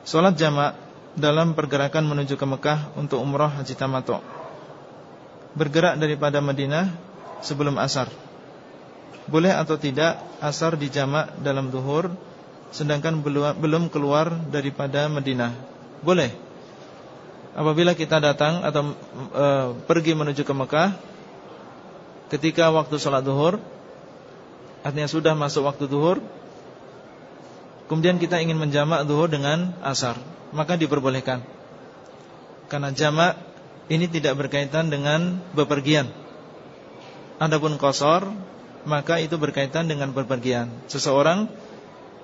Salat jamak dalam pergerakan menuju ke Mekah untuk umrah haji tamato. Bergerak daripada Madinah sebelum asar. Boleh atau tidak asar di jamak dalam duhur sedangkan belum keluar daripada Madinah? Boleh. Apabila kita datang atau e, pergi menuju ke Mekah ketika waktu sholat duhur artinya sudah masuk waktu duhur Kemudian kita ingin menjamak duhur dengan asar Maka diperbolehkan. Karena jamak ini tidak berkaitan dengan bepergian. Adapun kosor Maka itu berkaitan dengan bepergian. Seseorang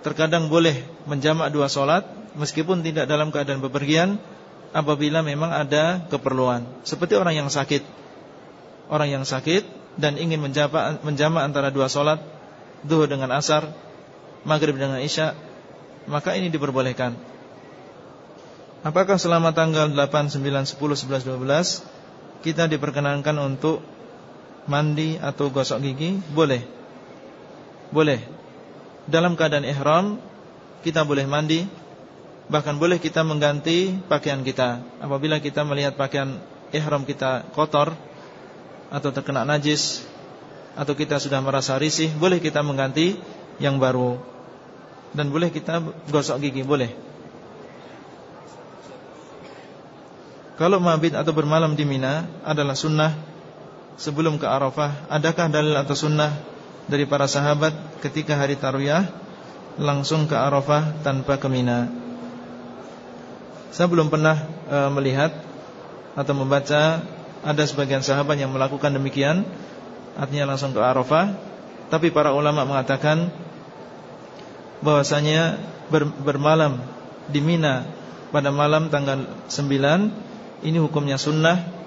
terkadang boleh menjamak dua solat Meskipun tidak dalam keadaan bepergian Apabila memang ada keperluan Seperti orang yang sakit Orang yang sakit dan ingin menjamak, menjamak antara dua solat Duhur dengan asar Maghrib dengan isya maka ini diperbolehkan. Apakah selama tanggal 8, 9, 10, 11, 12 kita diperkenankan untuk mandi atau gosok gigi? Boleh. Boleh. Dalam keadaan ihram kita boleh mandi, bahkan boleh kita mengganti pakaian kita. Apabila kita melihat pakaian ihram kita kotor atau terkena najis atau kita sudah merasa risih, boleh kita mengganti yang baru dan boleh kita gosok gigi boleh Kalau mabit atau bermalam di Mina adalah sunnah sebelum ke Arafah, adakah dalil atau sunnah dari para sahabat ketika hari Tarwiyah langsung ke Arafah tanpa ke Mina? Saya belum pernah e, melihat atau membaca ada sebagian sahabat yang melakukan demikian, artinya langsung ke Arafah. Tapi para ulama mengatakan bahwasanya ber, bermalam di Mina pada malam tanggal 9 ini hukumnya sunnah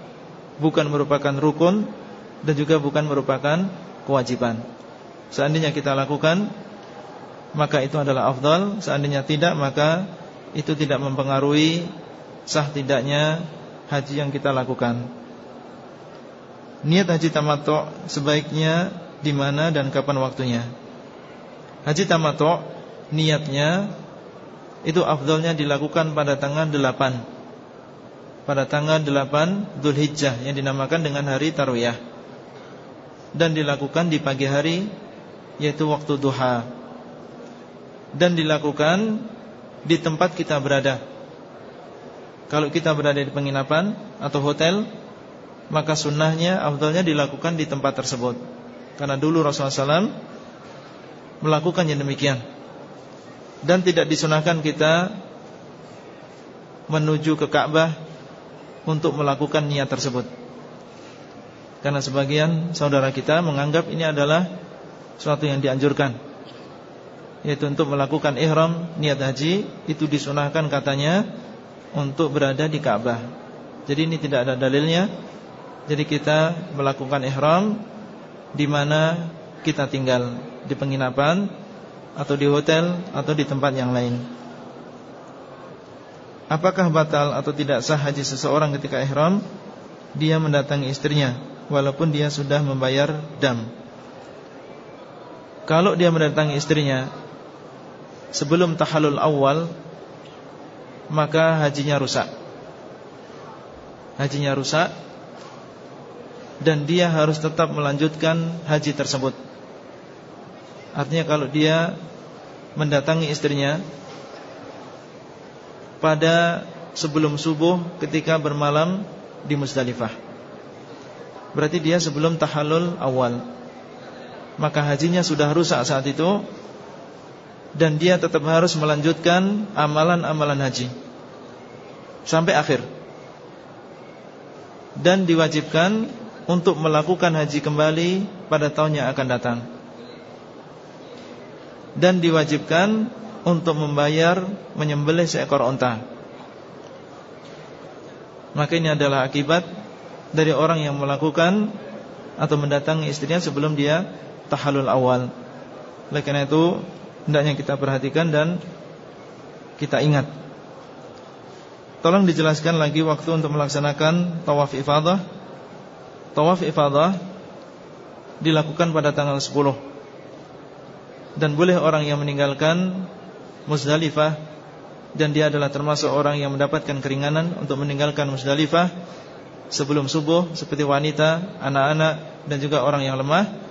Bukan merupakan rukun Dan juga bukan merupakan kewajiban. Seandainya kita lakukan Maka itu adalah afdal. Seandainya tidak maka Itu tidak mempengaruhi Sah tidaknya haji yang kita lakukan. Niat haji tamato Sebaiknya di mana dan kapan waktunya? Haji tamato Niatnya Itu afdalnya dilakukan pada tanggal 8 pada tanggal 8 Hijjah yang dinamakan dengan hari Tarwiyah. Dan dilakukan di pagi hari yaitu waktu duha. Dan dilakukan di tempat kita berada. Kalau kita berada di penginapan atau hotel, maka sunnahnya, afdalnya dilakukan di tempat tersebut. Karena dulu Rasulullah SAW melakukan yang demikian. Dan tidak disunahkan kita menuju ke Ka'bah untuk melakukan niat tersebut. Karena sebagian saudara kita menganggap ini adalah suatu yang dianjurkan. Yaitu untuk melakukan ihram niat haji itu disunahkan katanya untuk berada di Ka'bah. Jadi ini tidak ada dalilnya. Jadi kita melakukan ihram di mana kita tinggal di penginapan atau di hotel atau di tempat yang lain. Apakah batal atau tidak sah haji seseorang ketika ihram Dia mendatangi istrinya Walaupun dia sudah membayar dam Kalau dia mendatangi istrinya Sebelum tahalul awal Maka hajinya rusak Hajinya rusak Dan dia harus tetap melanjutkan haji tersebut Artinya kalau dia mendatangi istrinya pada sebelum subuh ketika bermalam di Musdalifah. Berarti dia sebelum tahallul awal. Maka hajinya sudah rusak saat itu dan dia tetap harus melanjutkan amalan-amalan haji sampai akhir. Dan diwajibkan untuk melakukan haji kembali pada tahun yang akan datang. Dan diwajibkan untuk membayar menyembelih seekor onta. Maka ini adalah akibat dari orang yang melakukan atau mendatangi istrinya sebelum dia tahalul awal. Oleh karena itu hendaknya kita perhatikan dan kita ingat. Tolong dijelaskan lagi waktu untuk melaksanakan tawaf ifadah. Tawaf ifadah dilakukan pada tanggal 10 dan boleh orang yang meninggalkan Muzdalifah dan dia adalah termasuk orang yang mendapatkan keringanan untuk meninggalkan Muzdalifah sebelum subuh seperti wanita, anak-anak dan juga orang yang lemah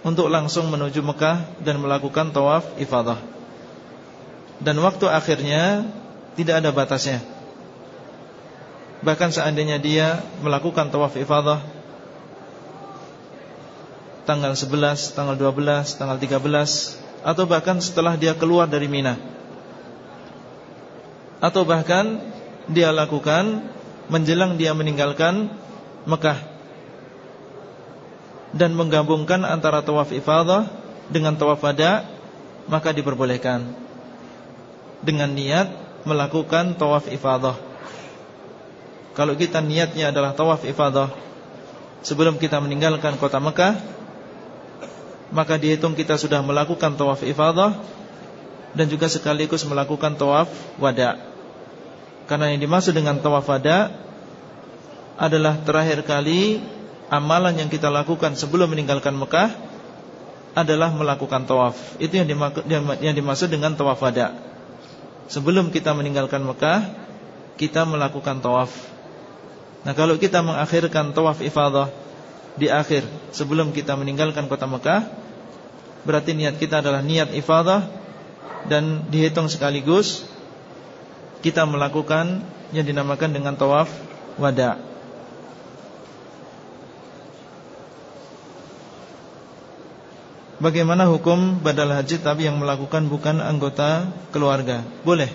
untuk langsung menuju Mekah dan melakukan tawaf ifadah. Dan waktu akhirnya tidak ada batasnya. Bahkan seandainya dia melakukan tawaf ifadah tanggal 11, tanggal 12, tanggal 13 atau bahkan setelah dia keluar dari Mina atau bahkan dia lakukan menjelang dia meninggalkan Mekah dan menggabungkan antara tawaf ifadah dengan tawaf wada maka diperbolehkan dengan niat melakukan tawaf ifadah kalau kita niatnya adalah tawaf ifadah sebelum kita meninggalkan kota Mekah maka dihitung kita sudah melakukan tawaf ifadah dan juga sekaligus melakukan tawaf wada. Karena yang dimaksud dengan tawaf wada adalah terakhir kali amalan yang kita lakukan sebelum meninggalkan Mekah adalah melakukan tawaf. Itu yang dimaksud, yang dimaksud dengan tawaf wada. Sebelum kita meninggalkan Mekah, kita melakukan tawaf. Nah, kalau kita mengakhirkan tawaf ifadah di akhir sebelum kita meninggalkan kota Mekah berarti niat kita adalah niat ifadah dan dihitung sekaligus kita melakukan yang dinamakan dengan tawaf wada' Bagaimana hukum badal haji tapi yang melakukan bukan anggota keluarga? Boleh.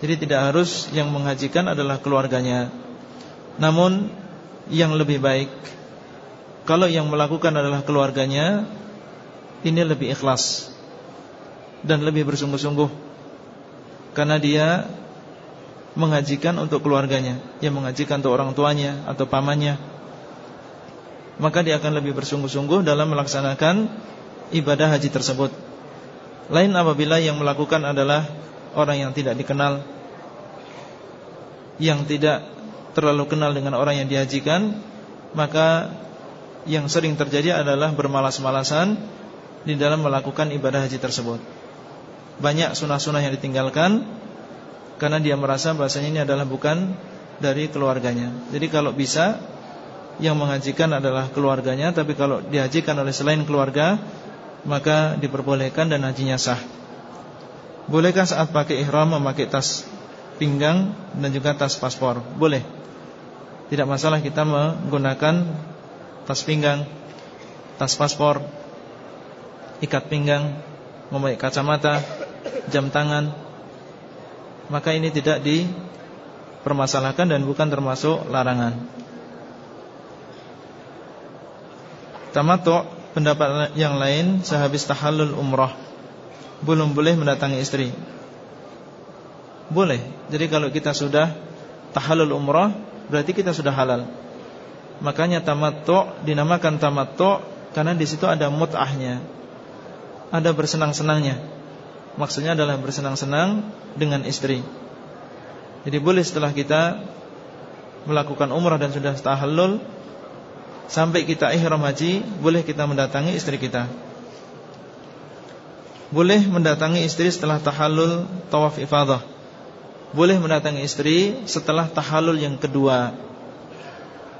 Jadi tidak harus yang menghajikan adalah keluarganya. Namun yang lebih baik kalau yang melakukan adalah keluarganya ini lebih ikhlas dan lebih bersungguh-sungguh karena dia mengajikan untuk keluarganya, yang mengajikan untuk orang tuanya atau pamannya. Maka dia akan lebih bersungguh-sungguh dalam melaksanakan ibadah haji tersebut. Lain apabila yang melakukan adalah Orang yang tidak dikenal Yang tidak terlalu kenal dengan orang yang dihajikan Maka Yang sering terjadi adalah bermalas-malasan Di dalam melakukan ibadah haji tersebut. Banyak sunah-sunah yang ditinggalkan Karena dia merasa bahasanya ini adalah bukan Dari keluarganya. Jadi kalau bisa Yang mengajikan adalah keluarganya Tapi kalau dihajikan oleh selain keluarga maka diperbolehkan dan hajinya sah. Bolehkah saat pakai ihram memakai tas pinggang dan juga tas paspor? Boleh. Tidak masalah kita menggunakan tas pinggang, tas paspor, ikat pinggang, memakai kacamata, jam tangan. Maka ini tidak dipermasalahkan dan bukan termasuk larangan. Tamato pendapat yang lain sehabis tahallul umrah belum boleh mendatangi istri. Boleh. Jadi kalau kita sudah tahallul umrah berarti kita sudah halal. Makanya tamattu dinamakan tamattu karena di situ ada mut'ahnya. Ada bersenang-senangnya. Maksudnya adalah bersenang-senang dengan istri. Jadi boleh setelah kita melakukan umrah dan sudah tahallul Sampai kita ihram haji Boleh kita mendatangi istri kita. Boleh mendatangi istri setelah tahallul Tawaf ifadah. Boleh mendatangi istri setelah tahallul yang kedua.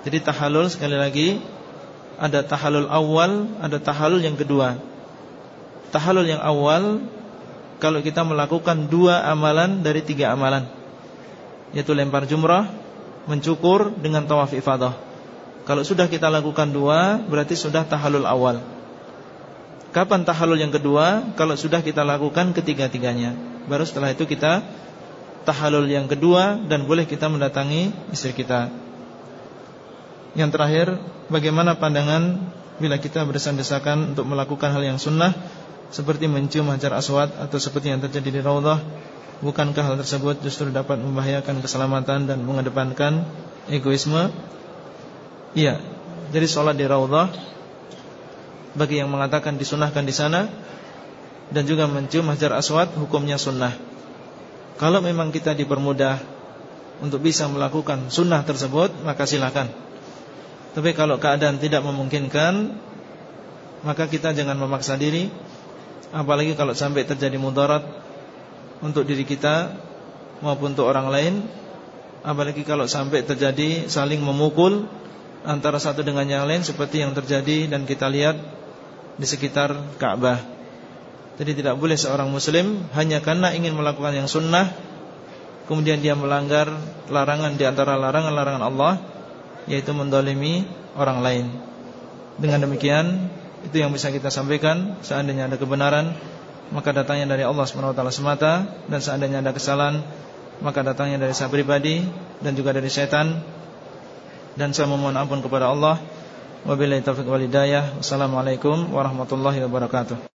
Jadi tahallul sekali lagi Ada tahallul awal Ada tahallul yang kedua. Tahallul yang awal Kalau kita melakukan dua amalan Dari tiga amalan. Yaitu lempar jumrah Mencukur dengan tawaf ifadah kalau sudah kita lakukan dua Berarti sudah tahalul awal. Kapan tahalul yang kedua? Kalau sudah kita lakukan ketiga-tiganya. Baru setelah itu kita Tahalul yang kedua Dan boleh kita mendatangi istri kita. Yang terakhir Bagaimana pandangan Bila kita berdesak-desakan untuk melakukan hal yang sunnah Seperti mencium hajar aswad Atau seperti yang terjadi di Raudhah? Bukankah hal tersebut justru dapat membahayakan keselamatan Dan mengedepankan egoisme Iya. Jadi sholat di Raudhah bagi yang mengatakan disunahkan di sana dan juga mencium hajar aswad hukumnya sunnah. Kalau memang kita dipermudah untuk bisa melakukan sunnah tersebut maka silakan. Tapi kalau keadaan tidak memungkinkan maka kita jangan memaksa diri apalagi kalau sampai terjadi mudarat untuk diri kita maupun untuk orang lain apalagi kalau sampai terjadi saling memukul antara satu dengan yang lain seperti yang terjadi dan kita lihat di sekitar Ka'bah. Jadi tidak boleh seorang muslim hanya karena ingin melakukan yang sunnah kemudian dia melanggar larangan di antara larangan-larangan Allah yaitu mendolimi orang lain. Dengan demikian itu yang bisa kita sampaikan seandainya ada kebenaran maka datangnya dari Allah SWT semata dan seandainya ada kesalahan maka datangnya dari saya pribadi dan juga dari setan dan saya memohon ampun kepada Allah. Wabillahi taufiq wal hidayah. Wassalamualaikum warahmatullahi wabarakatuh.